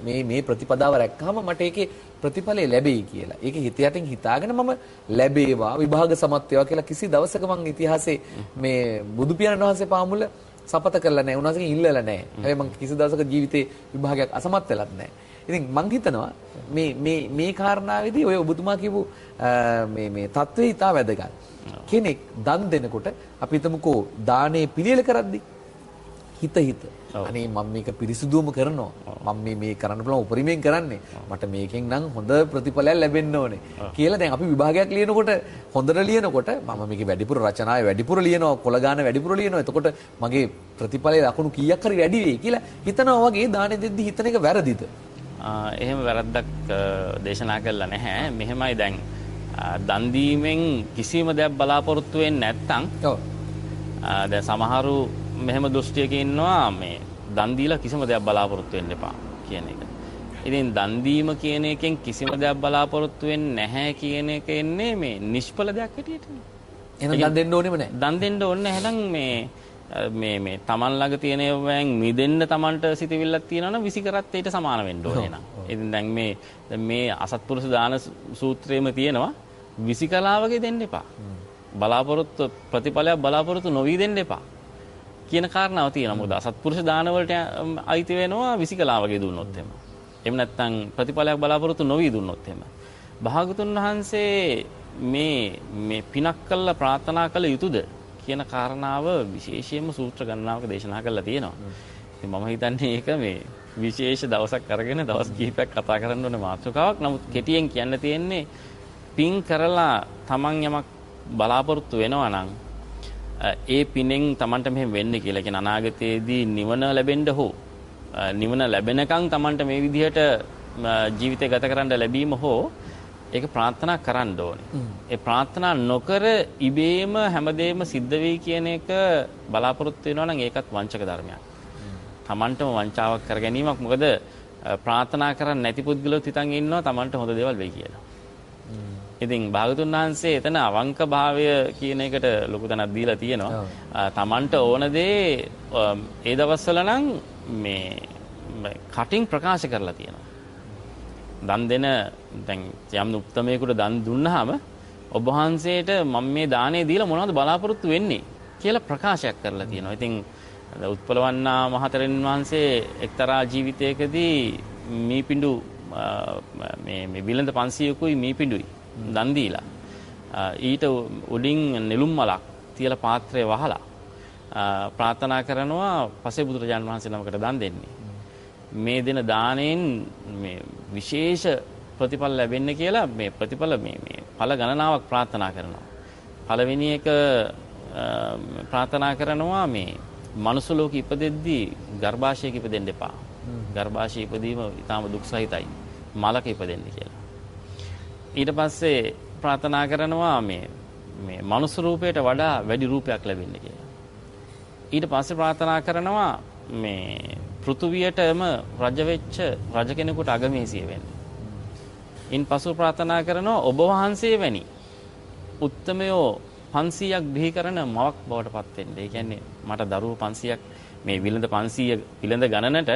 මේ මේ ප්‍රතිපදාව රැක්කහම මට ඒකේ ප්‍රතිඵලය ලැබෙයි කියලා. ඒක හිත යටින් හිතාගෙන මම ලැබේවා විභාග සමත් වේවා කියලා කිසි දවසක මං ඉතිහාසයේ මේ බුදු පියාණන් වහන්සේ පාමුල සපත කරලා නැහැ. උන්වහන්සේගෙන් ඉල්ලලා නැහැ. හැබැයි මං කිසි දවසක ජීවිතේ විභාගයක් අසමත් වෙලත් නැහැ. ඉතින් මං හිතනවා මේ මේ මේ කාරණාවේදී ඔය ඔබතුමා කියපු මේ මේ தત્ත්වය ඉතා වැදගත්. කෙනෙක් දන් දෙනකොට අපි හිතමුකෝ දානේ පිළියෙල කරද්දී හිත හිත. අනේ මම මේක පිරිසුදුවම කරනවා. මම මේ මේ කරන්න පුළුවන් උපරිමයෙන් කරන්නේ. මට මේකෙන් නම් හොඳ ප්‍රතිඵලයක් ලැබෙන්න ඕනේ. කියලා දැන් අපි විභාගයක් ලියනකොට හොඳට ලියනකොට මම මේකේ වැඩිපුර රචනාවේ වැඩිපුර ලියනවා කොළ ගාන වැඩිපුර ලියනවා. එතකොට මගේ ප්‍රතිඵලයේ ලකුණු කීයක් හරි වැඩි වෙයි කියලා හිතනවා වගේ දානේ දෙද්දි හිතන එක වැරදිද? එහෙම වැරද්දක් දේශනා කළා නැහැ. මෙහෙමයි දැන් දන් දීමෙන් කිසිම දෙයක් බලාපොරොත්තු වෙන්නේ නැත්නම් ඔව්. දැන් සමහරු මෙහෙම දෘෂ්ටියක ඉන්නවා මේ දන් දීලා කිසිම දෙයක් බලාපොරොත්තු වෙන්න එපා කියන එක. ඉතින් දන් දීම කියන එකෙන් කිසිම දෙයක් බලාපොරොත්තු වෙන්නේ නැහැ කියන එක එන්නේ මේ නිෂ්ඵල දෙයක් හැටියට. එහෙනම් දන් දෙන්න ඕනෙම නැහැ. දන් දෙන්න ඕනේ නැහැනම් මේ මේ මේ Taman ළඟ තියෙන ඒවායින් මිදෙන්න Tamanට සිතවිල්ලක් තියෙනවා නම් විසි කරත් ඊට සමාන වෙන්න ඕනේ නං. ඉතින් දැන් මේ මේ අසත්පුරුෂ දාන සූත්‍රයේම තියෙනවා විසි කලාවගේ දෙන්න එපා. බලාපොරොත්තු ප්‍රතිඵලයක් බලාපොරොත්තු නොවි දෙන්න එපා. කියන කාරණාව තියෙනවා. මොකද අසත්පුරුෂ දාන වලට අයිති වෙනවා විසිකලා වගේ දුන්නොත් එහෙම. එහෙම නැත්නම් ප්‍රතිඵලයක් බලාපොරොත්තු නොවි දුන්නොත් එහෙම. භාගතුන් වහන්සේ මේ මේ පිනක් කළා ප්‍රාර්ථනා කළ යුතුයද කියන කාරණාව විශේෂයෙන්ම සූත්‍ර ගණනාවක දේශනා කරලා තියෙනවා. ඉතින් මම හිතන්නේ ඒක මේ විශේෂ දවසක් අරගෙන දවස් කිහිපයක් කතා කරන්න ඕන මාතෘකාවක්. නමුත් කෙටියෙන් කියන්න තියෙන්නේ පින් කරලා තමන් යමක් බලාපොරොත්තු වෙනවා නම් ඒ පිනෙන් Tamanට මෙහෙම වෙන්නේ කියලා කියන අනාගතයේදී නිවන ලැබෙන්න හෝ නිවන ලැබෙනකන් Tamanට මේ විදිහට ජීවිතය ගත කරන්න ලැබීම හෝ ඒක ප්‍රාර්ථනා කරන්න ඕනේ. ඒ ප්‍රාර්ථනා නොකර ඉබේම හැමදේම සිද්ධ වෙයි කියන එක බලාපොරොත්තු වෙනවා නම් ඒකත් වංචක ධර්මයක්. Tamanටම වංචාවක් කර ගැනීමක්. මොකද ප්‍රාර්ථනා කරන්නේ නැති පුද්ගලොත් හිතන් ඉන්නවා Tamanට හොඳ දේවල් වෙයි කියලා. ඉතින් භාගතුන් වහන්සේ එතන අවංක භාවය කියන එකට ලොකු තැනක් දීලා තියෙනවා. තමන්ට ඕන දේ ඒ දවස්වල නම් මේ කටින් ප්‍රකාශ කරලා තියෙනවා. දන් දෙන දැන් යම් උත්තමයෙකුට දන් දුන්නාම ඔබ වහන්සේට මම මේ දානේ දීලා මොනවද බලාපොරොත්තු වෙන්නේ කියලා ප්‍රකාශයක් කරලා තියෙනවා. ඉතින් උත්පලවන්නා මහතෙරන් වහන්සේ එක්තරා ජීවිතයකදී මීපිඬු මේ මේ බිලඳ 500කුයි මීපිඬුයි දන් දීලා ඊට උඩින් නෙළුම් මලක් තියලා පාත්‍රය වහලා ප්‍රාර්ථනා කරනවා පසේ බුදුරජාන් වහන්සේ නමකට දන් දෙන්නේ. මේ දෙන දාණයෙන් මේ විශේෂ ප්‍රතිඵල ලැබෙන්න කියලා මේ ප්‍රතිඵල මේ මේ ඵල ගණනාවක් ප්‍රාර්ථනා කරනවා. පළවෙනි එක ප්‍රාර්ථනා කරනවා මේ මනුස්ස ලෝක ඉපදෙද්දී ගර්භාෂයක ඉපදෙන්න එපා. ගර්භාෂය ඉපදීම ඊටාම දුක් සහිතයි. මලක ඉපදෙන්න කියලා. ඊට පස්සේ ප්‍රාර්ථනා කරනවා මේ මේ මනුස්ස රූපයට වඩා වැඩි රූපයක් ලැබෙන්න කියලා. ඊට පස්සේ ප්‍රාර්ථනා කරනවා මේ පෘථුවියටම රජ වෙච්ච රජ කෙනෙකුට අගමේසිය වෙන්න. ඉන් පසු ප්‍රාර්ථනා කරනවා ඔබ වහන්සේ වැනි උත්තමයෝ 500ක් බිහි කරන මවක් බවට පත් වෙන්න. ඒ කියන්නේ මට දරුවෝ 500ක් මේ විලඳ 500 විලඳ ගණනට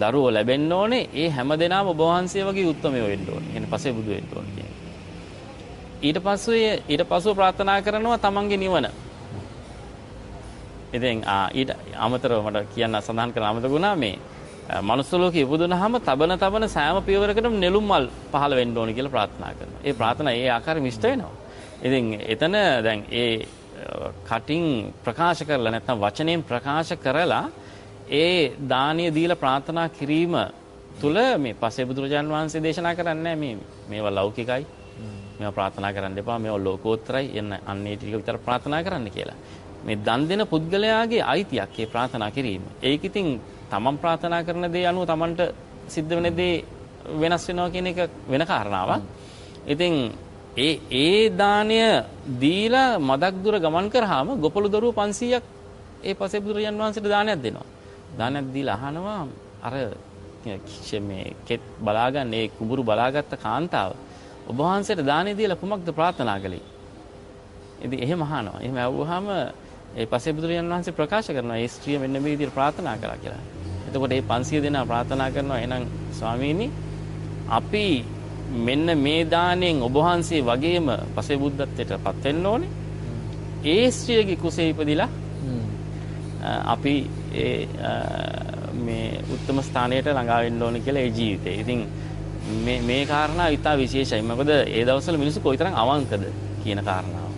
දරුවෝ ලැබෙන්න ඕනේ ඒ හැම දෙනාම ඔබ වහන්සේ වගේ උත්මයෝ වෙන්න ඕනේ. කියන්නේ පසේ බුදු වෙන්න ඕනේ කියන්නේ. ඊට පස්සේ ඊට පස්ව ප්‍රාර්ථනා කරනවා තමන්ගේ නිවන. ඉතින් ආ ඊට අමතරව මට කියන්න සඳහන් කරන්න අමතකුණා මේ මනුස්ස ලෝකේ ඉපදුනහම තබන තබන සෑම පියවරකටම නෙළුම් මල් පහළ වෙන්න ඕනේ කියලා ප්‍රාර්ථනා කරනවා. ඒ ප්‍රාර්ථනා ඒ ආකාරයෙන් ඉෂ්ට වෙනවා. ඉතින් එතන දැන් ඒ කටින් ප්‍රකාශ කරලා නැත්නම් වචනයෙන් ප්‍රකාශ කරලා ඒ දානීය දීලා ප්‍රාර්ථනා කිරීම තුල මේ පසේ බුදුරජාන් වහන්සේ දේශනා කරන්නේ මේ මේවා ලෞකිකයි. මේවා ප්‍රාර්ථනා කරන්න එපා. මේවා ලෝකෝත්තරයි. එන්න අන්නේ ටික විතර ප්‍රාර්ථනා කරන්න කියලා. මේ දන් දෙන පුද්ගලයාගේ අයිතියක් ඒ ප්‍රාර්ථනා කිරීම. ඒක ඉතින් තමන් ප්‍රාර්ථනා කරන දේ අනුව තමන්ට සිද්ධ වෙන දේ වෙනස් වෙනවා කියන එක වෙන කාරණාවක්. ඉතින් ඒ ඒ දාණය දීලා මදක් දුර ගමන් කරාම ගොපළු දරුවෝ 500ක් ඒ පසේ බුදුරජාන් වහන්සේට දානයක් දෙනවා. දානයක් දීලා අහනවා අර මේ කෙත් බලාගන්න ඒ කුඹුරු බලාගත්ත කාන්තාව ඔබ වහන්සේට දානේ දීලා කුමක්ද ප්‍රාර්ථනා කළේ? ඉතින් එහෙම අහනවා. එහෙම ඇහුවාම ඒ පසේ බුදුරජාණන් වහන්සේ ප්‍රකාශ කරනවා ඒ ස්ත්‍රිය මෙන්න මේ විදිහට ප්‍රාර්ථනා කළා කියලා. එතකොට මේ 500 දෙනා ප්‍රාර්ථනා කරනවා එහෙනම් ස්වාමීනි අපි මෙන්න මේ දාණයෙන් ඔබ වහන්සේ වගේම පසේ බුද්ධත්වයට පත් වෙන්න ඕනේ. ඒ ස්ත්‍රියගේ කුසේ ඉපදිලා අපි ඒ මේ උත්තම ස්ථානයට ළඟා වෙන්න ඕනේ කියලා ඒ ජීවිතේ. ඉතින් මේ මේ කාරණා ඉතා විශේෂයි. මොකද ඒ දවස්වල මිනිස්සු කොයිතරම් අවංකද කියන කාරණාව.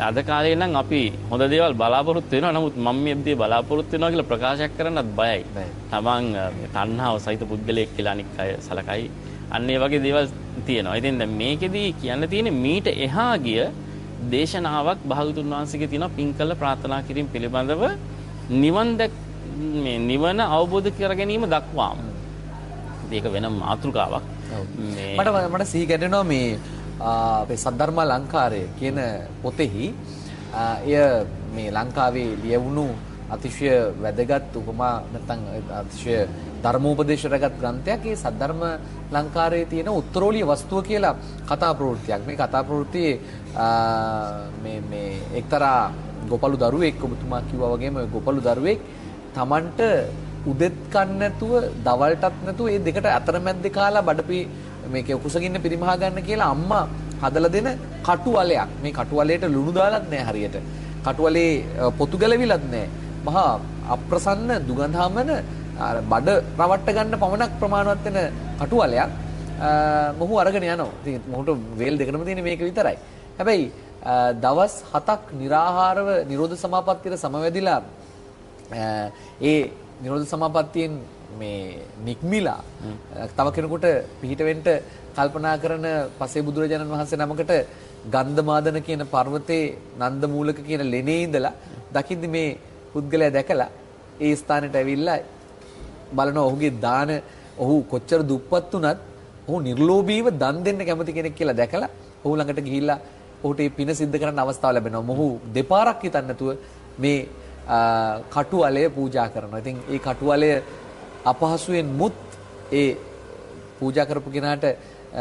අද කාලේ නම් අපි හොඳ දේවල් බලාපොරොත්තු වෙනවා. නමුත් මම මේ දේ බලාපොරොත්තු වෙනවා කියලා ප්‍රකාශයක් කරන්නත් බයයි. තමන් තණ්හාව සහිත පුද්ගලයෙක් කියලා අනික් අය සලකයි. අන්න ඒ වගේ දේවල් තියෙනවා. ඉතින් දැන් මේකෙදි කියන්න තියෙන්නේ මීට එහා ගිය දේශනාවක් භාගතුන් වහන්සේගේ තියෙන පින්කල ප්‍රාර්ථනා කිරීම පිළිබඳව නිවන් දැක් මේ නිවන අවබෝධ කර ගැනීම දක්වාම. ඒක වෙන මාතෘකාවක්. මට මට සිහි ගැටෙනවා මේ අපේ සද්ධර්ම ලංකාරය කියන පොතෙහි එය මේ ලංකාවේ ලියවුණු අතිශය වැදගත් උපමා නැත්නම් අතිශය ධර්මෝපදේශ රැගත් ග්‍රන්ථයක් ඒ සද්ධර්ම ලංකාරයේ තියෙන උත්තරෝලිය වස්තුව කියලා කතා ප්‍රවෘත්තියක්. මේ කතා ප්‍රවෘත්තියේ මේ මේ එක්තරා ගොපලු දරුවෙක් ඔබතුමා කිව්වා වගේම ගොපලු දරුවෙක් Tamanට උදෙත් කන්න නැතුව දවල්ටත් නැතුව ඒ දෙකට අතරමැද්දේ කාලා බඩපි මේක කුසගින්න පිරිමහා ගන්න කියලා අම්මා හදලා දෙන කටුවලයක්. මේ කටුවලයට ලුණු දාලත් නැහැ හරියට. කටුවලේ පොතු ගැලවිලත් නැහැ. මහා අප්‍රසන්න දුගඳහමන බඩ රවට්ට ගන්න පමණක් ප්‍රමාණවත් වෙන කටුවලයක් මොහු අරගෙන යනවා. ඉතින් මොහුට වේල් දෙකම තියෙන මේක විතරයි. හැබැයි දවස් 7ක් निराහාරව නිරෝධ සමාපත්තියට සමවැදිලා ඒ නිරෝධ සමාපත්තියෙන් මේ නික්මිලා තව කෙනෙකුට පිහිට වෙන්න කල්පනා කරන පසේ බුදුරජාණන් වහන්සේ නමකට ගන්ධමාදන කියන පර්වතේ නන්ද මූලක කියන ලෙනේ ඉඳලා දකිද්දි මේ පුද්ගලයා දැකලා ඒ ස්ථානෙට ඇවිල්ලා බලන ඔහුගේ දාන ඔහු කොච්චර දුප්පත් වුණත් ඔහු නිර්ලෝභීව දන් දෙන්න කැමති කෙනෙක් කියලා දැකලා ඔහු ළඟට ගිහිල්ලා ඔහුට මේ පින සිද්ධ කරන්න අවස්ථාව ලැබෙනවා. මොහු දෙපාරක් හිතන්නේ නැතුව මේ කටුවලය පූජා කරනවා. ඉතින් ඒ කටුවලය අපහසුයෙන් මුත් ඒ පූජා කරපු කෙනාට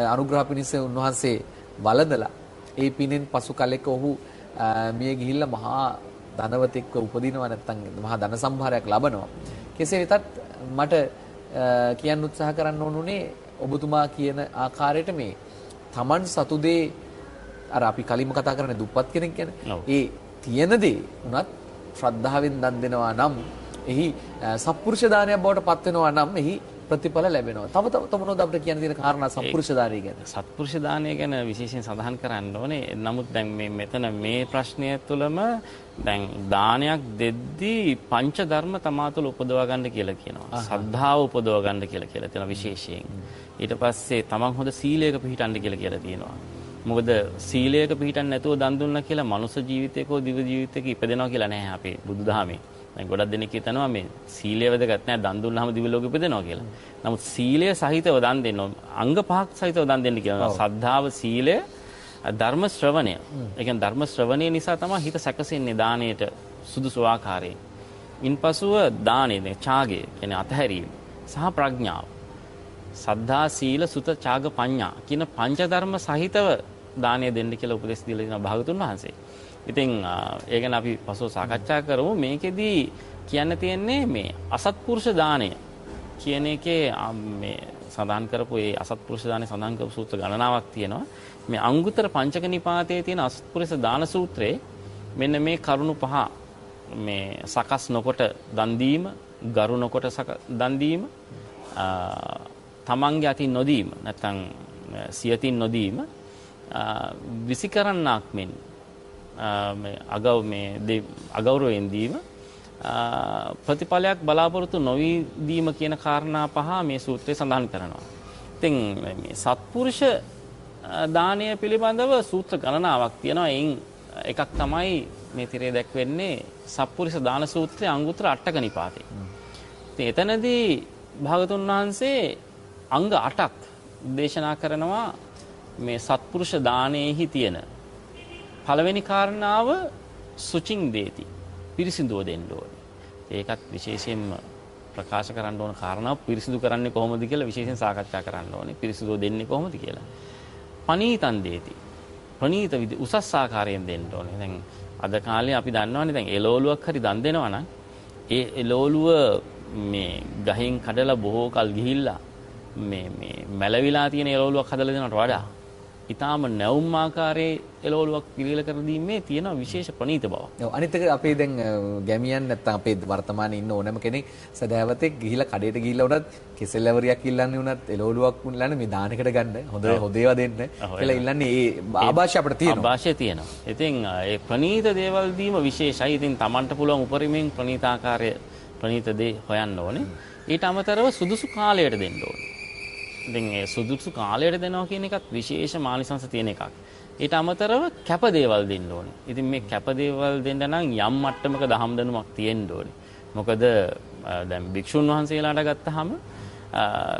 අනුග්‍රහ පිණිස උන්වහන්සේ වළඳලා ඒ පිනෙන් පසු කලෙක ඔහු මිය ගිහිල්ලා මහා ධනවතෙක්ව උපදිනවා නැත්නම් මහා ධන සම්භාරයක් ලබනවා. කෙසේ වෙතත් මට කියන්න උත්සාහ කරන්න ඕනුනේ ඔබතුමා කියන ආකාරයට මේ Taman සතු දේ අර අපි කලින්ම කතා කරන්නේ දුප්පත් කෙනෙක් ගැන. ඒ තියෙන දේ උනත් ශ්‍රද්ධාවෙන් දන් දෙනවා නම් එහි සත්පුරුෂ දානයක් බවට පත් වෙනවා නම් එහි ප්‍රතිඵල ලැබෙනවා. තව තව මොනවද අපිට කියන්න තියෙන කාරණා සත්පුරුෂ දානය ගැන? සත්පුරුෂ දානය ගැන විශේෂයෙන් සඳහන් කරන්න ඕනේ. නමුත් දැන් මේ මෙතන මේ ප්‍රශ්නය තුළම දැන් දානයක් දෙද්දී පංච ධර්ම තමා තුළ උපදවා ගන්න කියලා කියනවා. සද්ධාව උපදවා ගන්න කියලා කියලා තියෙනවා විශේෂයෙන්. ඊට පස්සේ තමන් හොඳ සීලයක පිළිටන්න කියලා කියලා තියෙනවා. මොකද සීලයක පිළිටන්න නැතුව දන් දුන්නා කියලා මනුෂ්‍ය ජීවිතයක හෝ දිව ජීවිතයක ඉපදෙනවා කියලා නැහැ අපේ බුදුදහමේ. දැන් ගොඩක් දෙනෙක් හිතනවා මේ සීලය වැදගත් නැහැ දන් දුන්නාම දිව ලෝකෙ ඉපදෙනවා කියලා. නමුත් සීලය සහිතව දන් දෙන්න අංග පහක් සහිතව දන් දෙන්න කියනවා. සද්ධාව සීලය ධර්ම ශ්‍රවණය. ඒ කියන්නේ ධර්ම ශ්‍රවණය නිසා තමයි හිත සැකසෙන්නේ දාණයට සුදුසු ආකාරයෙන්. ඉන්පසුව දාණය ඡාගය කියන්නේ අතහැරීම සහ ප්‍රඥාව. සද්ධා සීල සුත ඡාග පඤ්ඤා කියන පංච ධර්ම සහිතව දානය දෙන්න කියලා උපදෙස් දීලා දෙනවා භාගතුන් වහන්සේ. ඉතින් ඒ ගැන අපි පසුව සාකච්ඡා කරමු. මේකෙදී කියන්න තියෙන්නේ මේ අසත්පුරුෂ දාණය කියන එකේ මේ සඳහන් කරපු ඒ අසත්පුරුෂ දාණය සඳහන් කරපු සූත්‍ර ගණනාවක් තියෙනවා. මේ අංගුත්තර පංචක නිපාතයේ තියෙන අසත්පුරුෂ දාන සූත්‍රයේ මෙන්න මේ කරුණු පහ මේ සකස් නොකොට දන් දීම, ගරු නොකොට දන් දීම, තමන්ගේ අතින් නොදීම නැත්නම් සියතින් නොදීම විසිකරන්නක් මෙන් මේ අගව මේ අගෞරවයෙන් දීම ප්‍රතිඵලයක් බලාපොරොත්තු නොවී දීම කියන කාරණා පහ මේ සූත්‍රයේ සඳහන් කරනවා. ඉතින් මේ සත්පුරුෂ දානය පිළිබඳව සූත්‍ර ගණනාවක් තියෙනවා. එයින් එකක් තමයි මේ තිරේ දැක්වෙන්නේ සත්පුරුෂ දාන සූත්‍රයේ අංගුත්තර අටක නිපාතේ. ඉතින් එතනදී භාගතුන් වහන්සේ අංග 8ක් දේශනා කරනවා මේ සත්පුරුෂ දානයේහි තියෙන පළවෙනි කාරණාව සුචින් දේති පිරිසිදුව දෙන්න ඕනේ. ඒකත් විශේෂයෙන්ම ප්‍රකාශ කරන්න ඕන කාරණාව පිරිසිදු කරන්නේ කොහොමද කියලා විශේෂයෙන් සාකච්ඡා කරන්න ඕනේ. පිරිසිදුව දෙන්නේ කොහොමද කියලා. පනීතන් දේති. ප්‍රණීත විදි උසස් ආකාරයෙන් දෙන්න ඕනේ. දැන් අද කාලේ අපි දන්නවනේ දැන් එළවලුවක් හරි දන් දෙනවා නම් ඒ එළවලුව මේ ගහෙන් කඩලා බොහෝ කල් ගිහිල්ලා මේ මේ මැලවිලා තියෙන එළවලුවක් හදලා දෙනවට වඩා ඊටාම නැවුම් ආකාරයේ එළවලුවක් පිළිල කර දීමේ තියෙන විශේෂ ප්‍රණීත බවක්. ඔව් අනිත් එක අපේ දැන් ගැමියන් නැත්තම් අපේ වර්තමානයේ ඉන්න ඕනම කෙනෙක් සදාවතෙක් ගිහිලා කඩේට ගිහිල්ලා උනත් කෙසෙල්වරියක් ඉල්ලන්නේ උනත් එළවලුවක් උන්ලන්නේ මේ දානකට ගන්න හොඳ හොදේවා දෙන්න කියලා ඉල්ලන්නේ ඒ ආభాෂය අපිට තියෙනවා. ආభాෂය තියෙනවා. ඉතින් ඒ ප්‍රණීත දේවල් දීම විශේෂයි. ඉතින් Tamanට පුළුවන් උපරිමයෙන් ප්‍රණීත ආකාරය ප්‍රණීත දේ හොයන්න ඕනේ. ඊට අමතරව සුදුසු කාලයට දෙන්න ඕනේ. ඉතින් ඒ සුදුසු කාලයට දෙනවා කියන එකත් විශේෂ මානිසංස තියෙන එකක්. ඊට අමතරව කැප දේවල් දෙන්න ඕනේ. ඉතින් මේ කැප දේවල් දෙන්න නම් යම් මට්ටමක දහම් දැනුමක් තියෙන්න ඕනේ. මොකද දැන් භික්ෂුන් වහන්සේලාට ගත්තාම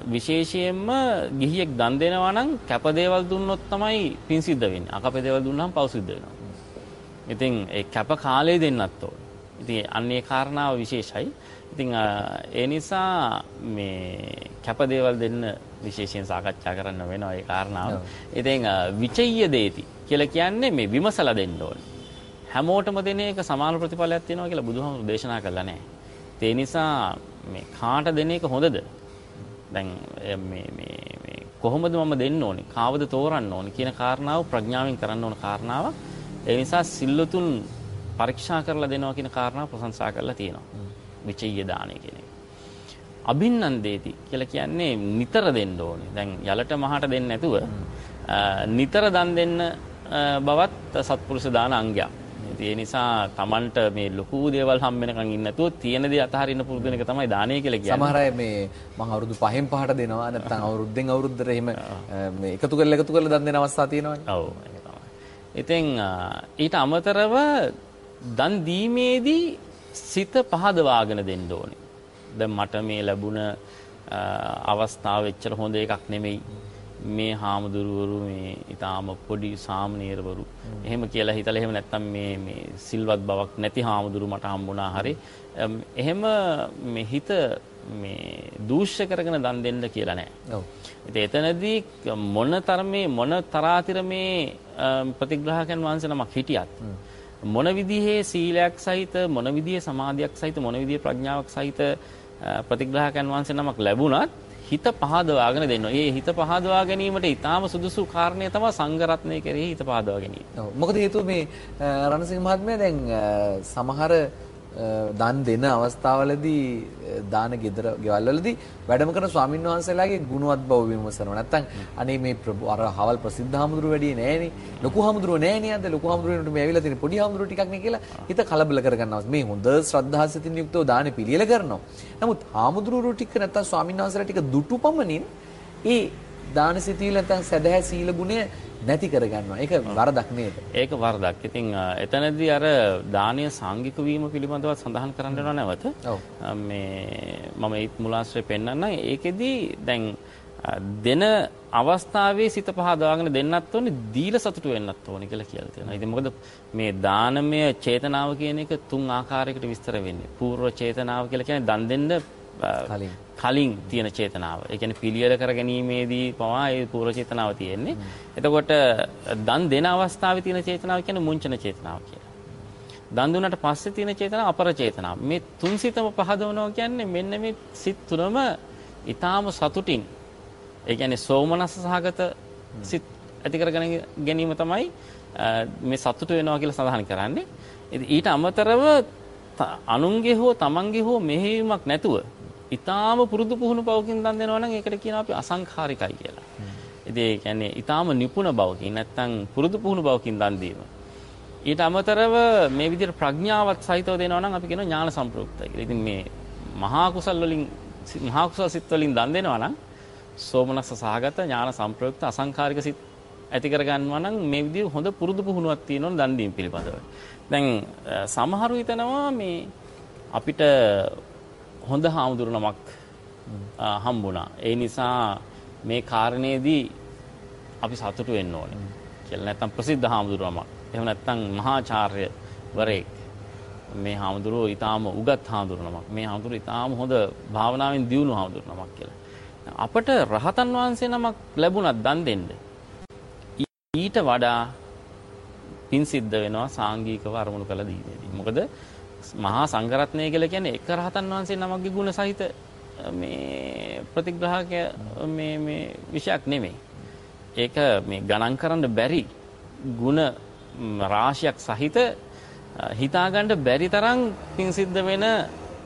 විශේෂයෙන්ම ගිහියෙක් දන් දෙනවා නම් කැප දේවල් දුන්නොත් තමයි පින් සිද්ධ වෙන්නේ. අකප දේවල් දුන්නාම පව් සිද්ධ වෙනවා. ඉතින් ඒ කැප කාලේ දෙන්නත් ඕනේ. ඉතින් අන්නේ කාරණාව විශේෂයි. ඉතින් ඒ නිසා මේ කැප දේවල් දෙන්න විශේෂයෙන් සාකච්ඡා කරන්න වෙනවා ඒ කාරණාව. ඉතින් විචය්‍ය දේති කියලා කියන්නේ මේ විමසලා දෙන්න ඕනේ. හැමෝටම දෙන එක සමාන ප්‍රතිඵලයක් තියෙනවා කියලා බුදුහාමුදුරු දේශනා කළා නෑ. ඒ නිසා මේ කාට දෙන එක හොඳද? දැන් මේ මේ මේ කොහොමද මම දෙන්න ඕනේ? කාවද තෝරන්න ඕනේ කියන කාරණාව ප්‍රඥාවෙන් කරන්න ඕන කාරණාවක්. ඒ නිසා සිල්ලුතුන් පරීක්ෂා කරලා දෙනවා කියන කාරණාව ප්‍රශංසා කරලා තියෙනවා. විචය්‍ය දානය කියන එක. අභින්නන්දේති කියලා කියන්නේ නිතර දෙන්න ඕනේ. දැන් යලට මහට දෙන්නේ නැතුව නිතර දන් දෙන්න බවත් සත්පුරුෂ දාන අංගයක්. ඒ නිසා Tamanට මේ ලොකු දේවල් හම් වෙනකන් ඉන්න නැතුව තියෙන දේ අතහරින්න පුරුදු වෙන එක තමයි දානය කියලා කියන්නේ. සමහර අය මේ මම අවුරුදු 5න් 5ට දෙනවා නැත්නම් අවුරුද්දෙන් අවුරුද්දට එහෙම මේ එකතු කරලා එකතු කරලා දන් දෙන අවස්ථා තියෙනවානේ. ඔව් ඒක තමයි. ඉතින් ඊට අමතරව දන් දීමේදී සිත පහදවාගෙන දෙන්න ඕනේ. දැන් මට මේ ලැබුණ අවස්ථාව එච්චර හොඳ එකක් නෙමෙයි. මේ හාමුදුරුවරු මේ ඊටාම පොඩි සාමණේරවරු එහෙම කියලා හිතලා එහෙම නැත්තම් මේ මේ සිල්වත් බවක් නැති හාමුදුරු මට හම්බුණා හරි එහෙම මේ හිත මේ දූෂ්‍ය කරගෙන දන් දෙන්න කියලා නෑ. ඔව්. ඉතින් එතනදී මොන තරමේ මොන තරාතිර මේ ප්‍රතිග්‍රාහකයන් වහන්සේ නමක් හිටියත් මොන විදිහේ සීලයක් සහිත මොන විදිහේ සමාධියක් සහිත මොන විදිහේ ප්‍රඥාවක් සහිත ප්‍රතිග්‍රාහකයන් වහන්සේ නමක් ලැබුණත් හිත පහදවාගෙන දෙන්න. ඒ හිත පහදවා ගැනීමට ඊටාම සුදුසු කාරණය තමයි සංඝරත්නය කෙරෙහි හිත පහදවා ගැනීම. ඔව්. මොකද හේතුව මේ රණසිංහ මහත්මයා දැන් සමහර දන් දෙන අවස්ථාවලදී දාන ගෙදර ගෙවල්වලදී වැඩම කරන ස්වාමින් වහන්සේලාගේ ගුණවත් බව විමසනවා. නැත්තම් අනේ මේ අර හවල් ප්‍රසිද්ධ හාමුදුරුවෝ වැඩි නෑනේ. ලොකු හාමුදුරුවෝ නෑනේ අද ලොකු හාමුදුරුවන්ට මේ ඇවිල්ලා තියෙන පොඩි හාමුදුරුවෝ ටිකක් නේ කියලා හිත කලබල කරගන්නවා. මේ හොඳ ශ්‍රද්ධාසිතින් යුක්තව දාන පිළියෙල කරනවා. නමුත් හාමුදුරුවෝ ටික නැත්තම් ස්වාමින් වහන්සේලා ටික දුටු පමණින් ඒ දාන සිතීල නැත්තම් සදහැ සීල ගුණය නැති කරගන්නවා. ඒක වරදක් නේද? ඒක වරදක්. ඉතින් එතනදී අර දානීය සාංගික වීම පිළිබඳව සඳහන් කරන්න වෙනවා නැවත. මේ මම ඒත් මුලාශ්‍රය පෙන්වන්නම්. ඒකෙදි දැන් දෙන අවස්ථාවේ සිත පහදාගෙන දෙන්නත් ඕනේ දීලා සතුටු වෙන්නත් ඕනේ කියලා කියලා තියෙනවා. ඉතින් මොකද මේ දානමය චේතනාව කියන එක තුන් ආකාරයකට විස්තර වෙන්නේ. పూర్ව චේතනාව කියලා කියන්නේ දන් දෙන්න කලින් තියෙන චේතනාව. ඒ කියන්නේ පිළියෙල කර ගැනීමේදී පවා ඒ පූර්ව චේතනාව තියෙන්නේ. එතකොට දන් දෙන අවස්ථාවේ තියෙන චේතනාව කියන්නේ මුංචන චේතනාව කියලා. දන් දුන්නට පස්සේ තියෙන චේතනාව අපර චේතනාව. මේ තුන් සිතම පහදවනවා කියන්නේ මෙන්න මේ සිත් තුනම ඊටාම සතුටින් ඒ කියන්නේ සෝමනස්ස සහගත සිත් ඇති කරගෙන ගැනීම තමයි මේ සතුට වෙනවා කියලා සඳහන් කරන්නේ. ඊට අමතරව අනුන්ගේ හෝ තමන්ගේ හෝ මෙහෙයුමක් නැතුව ඊටාම පුරුදු පුහුණු බවකින් දන් දෙනවා නම් ඒකට කියනවා අපි අසංඛාරිකයි කියලා. ඉතින් ඒ කියන්නේ ඊටාම නිපුණ බවකින් නැත්තම් පුරුදු පුහුණු බවකින් දන් දීම. ඊට අමතරව මේ විදිහට ප්‍රඥාවත් සහිතව දෙනවා නම් අපි කියනවා ඥාන සම්ප්‍රයුක්තයි කියලා. ඉතින් මේ මහා කුසල් වලින් මහා කුසල් සිත් වලින් දන් දෙනවා නම් සෝමනස්ස සහගත ඥාන සම්ප්‍රයුක්ත අසංඛාරික සිත් ඇති කර ගන්නවා නම් මේ විදිහට හොඳ පුරුදු පුහුණුවක් තියෙනවා දන් දීම පිළිබඳව. දැන් සමහරු හිතනවා මේ අපිට හොඳ හාමුදුරු නමක් හම්බුණා. ඒ නිසා මේ කාරණේදී අපි සතුටු වෙන්න ඕනේ. කියලා නැත්තම් ප්‍රසිද්ධ හාමුදුරු නමක්. එහෙම නැත්තම් මහාචාර්ය වරේක්. මේ හාමුදුරුවෝ ඊටාම උගත් හාමුදුරු නමක්. මේ හාමුදුරුවෝ ඊටාම හොඳ භාවනාවෙන් දියුණු හාමුදුරු නමක් කියලා. අපට රහතන් වහන්සේ නමක් ලැබුණත් දන් දෙන්න. ඊට වඩා පින් සිද්ධ වෙනවා සාංගිකව අරමුණු කළ දීමේදී. මොකද මහා සංඝරත්නය කියලා කියන්නේ එක රහතන් වහන්සේ නමක්ගේ ගුණ සහිත මේ ප්‍රතිග්‍රහක මේ මේ විෂයක් නෙමෙයි. ඒක මේ ගණන් කරන්න බැරි ಗುಣ රාශියක් සහිත හිතාගන්න බැරි තරම් පින් සිද්ධ වෙන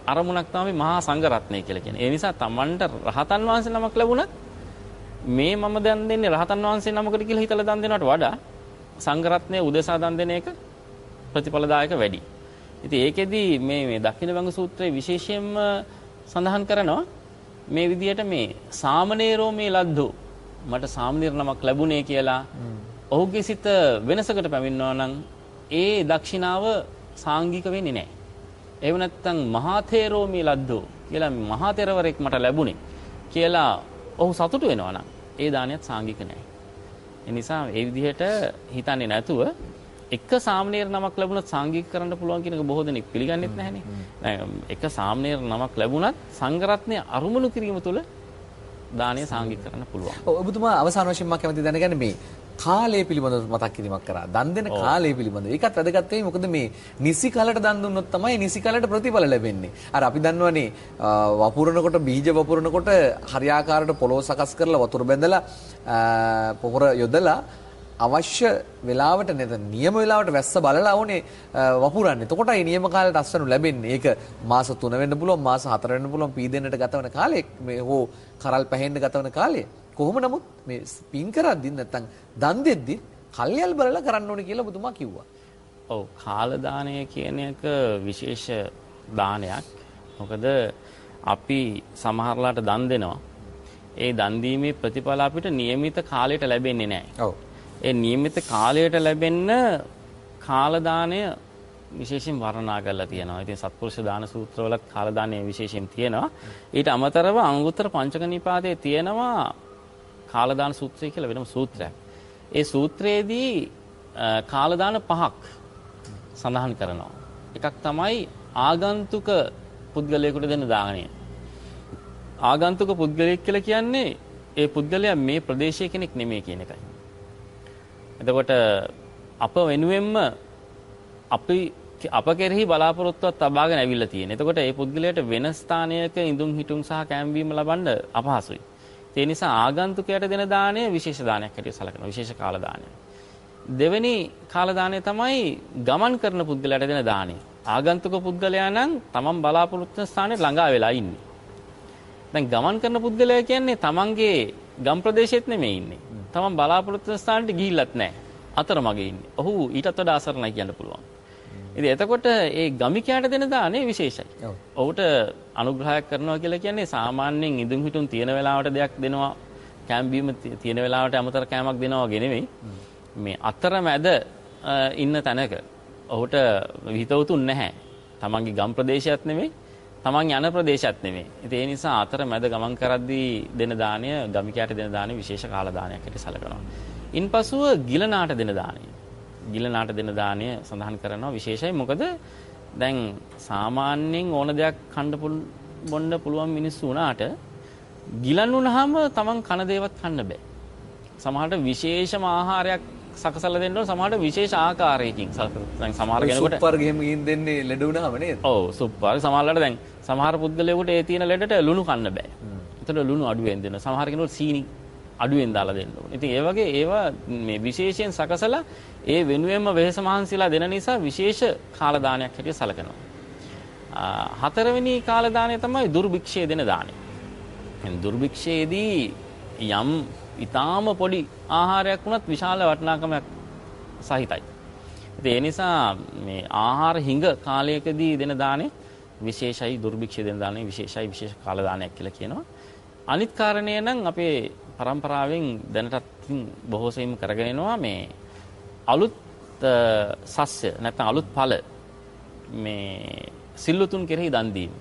අරමුණක් තමයි මහා සංඝරත්නය කියලා කියන්නේ. ඒ නිසා Tamanට රහතන් වහන්සේ නමක් ලැබුණත් මේ මම දන් දෙන්නේ රහතන් වහන්සේ නමකට කියලා හිතලා දන් දෙනවට වඩා සංඝරත්නය උදෙසා දන් දෙන එක ප්‍රතිඵලදායක වැඩි. ඉතින් ඒකෙදි මේ මේ දක්ෂිණ වංග සූත්‍රයේ විශේෂයෙන්ම සඳහන් කරනවා මේ විදිහට මේ සාමනීරෝ මේ ලද්දෝ මට සාමනීර නමක් ලැබුණේ කියලා ඔහුගේ සිත වෙනසකට පැමිණනවා නම් ඒ දක්ෂිනාව සාංගික වෙන්නේ නැහැ. එහෙම නැත්නම් මහාතේරෝ මේ ලද්දෝ කියලා මහාතේරවරෙක් මට ලැබුණේ කියලා ඔහු සතුටු වෙනවා නම් ඒ දානයත් සාංගික නැහැ. ඒ නිසා ඒ විදිහට හිතන්නේ නැතුව එක සාමනීර නමක් ලැබුණත් සාංගික කරන්න පුළුවන් කියන එක බොහෝ දෙනෙක් පිළිගන්නෙත් නැහනේ. එක සාමනීර නමක් ලැබුණත් සංඝරත්නය අරුමුණු කිරීම තුළ දානය සාංගික කරන්න පුළුවන්. ඔව් ඔබතුමා අවසාන වශයෙන් මම කැමති දැනගන්න මේ කාලය පිළිබඳව මතක් කිරීමක් කරා. දන් දෙන කාලය පිළිබඳව. ඒකත් වැදගත් වෙයි. මොකද මේ නිසි කලට දන් දුන්නොත් තමයි නිසි කලට ප්‍රතිඵල ලැබෙන්නේ. අර අපි දන්නවනේ වපුරනකොට බීජ වපුරනකොට හරියාකාරට පොළොව සකස් කරලා වතුර බැඳලා පොහොර යොදලා අවශ්‍ය වෙලාවට නේද නියම වෙලාවට වැස්ස බලලා ඕනේ වපුරන්නේ. එතකොට ඒ නියම කාලයට අස්වනු ලැබෙන්නේ. ඒක මාස 3 වෙන්න පුළුවන්, මාස 4 වෙන්න පුළුවන්, පීදෙන්නට ගත වෙන කාලේ මේ හෝ කරල් පැහෙන්න ගත වෙන කාලේ. කොහොම නමුත් මේ පින් කරද්දි නැත්තම් දන් දෙද්දි කල්යල් බලලා කරන්න ඕනේ කියලා බුදුමා කිව්වා. ඔව් කාල දානය කියන එක විශේෂ දානයක්. මොකද අපි සමහරලාට දන් දෙනවා. ඒ දන් දීමේ ප්‍රතිඵල අපිට નિયમિત කාලයට ලැබෙන්නේ නැහැ. ඔව්. ඒ નિયમિત කාලයට ලැබෙන්න කාල දානය විශේෂයෙන් වර්ණනා කරලා තියෙනවා. ඉතින් සත්පුරුෂ දාන සූත්‍රවලත් කාල දානය විශේෂයෙන් තියෙනවා. ඊට අමතරව අංගුත්තර පංචක නිපාතයේ තියෙනවා කාලදාන සූත්‍රය කියලා වෙනම සූත්‍රයක්. ඒ සූත්‍රයේදී කාලදාන පහක් සඳහන් කරනවා. එකක් තමයි ආගන්තුක පුද්ගලයෙකුට දෙන දාණය. ආගන්තුක පුද්ගලයෙක් කියලා කියන්නේ ඒ පුද්ගලයා මේ ප්‍රදේශයේ කෙනෙක් නෙමෙයි කියන එකයි. එතකොට අප වෙනුවෙන්ම අපි අප කෙරෙහි බලාපොරොත්තුවක් තබාගෙන ඇවිල්ලා තියෙන. එතකොට ඒ පුද්ගලයාට වෙන ස්ථානයක ඉඳුම් හිටුම් සහ කැම්වීම ලබන්න අපහසුයි. ඒ නිසා ආගන්තුකයට දෙන දාණය විශේෂ දානයක් හැටියට සැලකනවා. විශේෂ කාල දානය. දෙවෙනි කාල දාණය තමයි ගමන් කරන පුද්ගලයාට දෙන දාණය. ආගන්තුක පුද්ගලයා නම් තමන් බලාපොරොත්තු වෙන ස්ථානෙට ළඟා වෙලා ඉන්නේ. දැන් ගමන් කරන පුද්ගලයා කියන්නේ තමන්ගේ ගම් ප්‍රදේශෙත් නෙමෙයි ඉන්නේ. තමන් බලාපොරොත්තු ස්ථානට ගිහිල්ලත් නැහැ. අතරමඟ ඉන්නේ. ඔහු ඊටත් වඩා අසරණයි කියන්න පුළුවන්. ඉතින් එතකොට ඒ ගමිකයාට දෙන දානේ විශේෂයි. ඔහුට අනුග්‍රහයක් කරනවා කියලා කියන්නේ සාමාන්‍යයෙන් ඉදුම් හිටුම් තියෙන වෙලාවට දෙයක් දෙනවා කෑම බීම තියෙන වෙලාවට අමතර කෑමක් දෙනවා වගේ නෙමෙයි. මේ අතරමැද ඉන්න තැනක ඔහුට හිතවතුන් නැහැ. තමන්ගේ ගම් ප්‍රදේශයක් නෙමෙයි. තමන් යන ප්‍රදේශයක් නෙමෙයි. ඉතින් ඒ නිසා අතරමැද ගමන් කරද්දී දෙන දාණය ගමිකයාට දෙන දාණය විශේෂ කාල දානයක් හැටියට සැලකනවා. ඉන්පසුව ගිලනාට දෙන දාණය. ගිලනාට දෙන දාණය සඳහන් කරනවා විශේෂයි මොකද දැන් සාමාන්‍යයෙන් ඕන දෙයක් කන්න බොන්න පුළුවන් මිනිස්සු වුණාට ගිලන් වුණාම තමන් කන දේවත් කන්න බෑ. සමහරට විශේෂම ආහාරයක් සකසලා දෙන්න ඕන සමහරට විශේෂ ආකාරයකින් දැන් සමහර කෙනෙකුට සුප්පර් ගෙම ගින් දෙන්නේ ලෙඩ වුණාම නේද? ඔව් සුප්පර් සමහරලාට දැන් සමහර පුද්ගලයෙකුට ඒ තියෙන ලෙඩට ලුණු කන්න බෑ. ඒතර ලුණු අඩුවෙන් දෙන්න. සමහර කෙනෙකුට සීනි අඩුවෙන් දාලා දෙන්න ඕනේ. ඉතින් ඒ වගේ ඒවා මේ විශේෂයෙන් සකසලා ඒ වෙනුවෙන්ම වෙහෙස මහන්සිලා දෙන නිසා විශේෂ කාලදානයක් හැටියට සැලකනවා. හතරවෙනි කාලදානය තමයි දුර්භික්ෂය දෙන දානය. දුර්භික්ෂයේදී යම් ඊටාම පොඩි ආහාරයක් වුණත් විශාල වටිනාකමක් සහිතයි. ඒ නිසා මේ ආහාර හිඟ කාලයකදී දෙන දාණය විශේෂයි දුර්භික්ෂය දෙන දාණය විශේෂයි විශේෂ කාල දානයක් කියලා කියනවා. අනිත් කාරණය නම් අපේ પરම්පරාවෙන් දැනටත් බොහෝ සෙයින් කරගෙන එනවා මේ අලුත් සස්ය නැත්නම් අලුත් ඵල මේ සිල්ලුතුන් කෙරෙහි දන් දීම.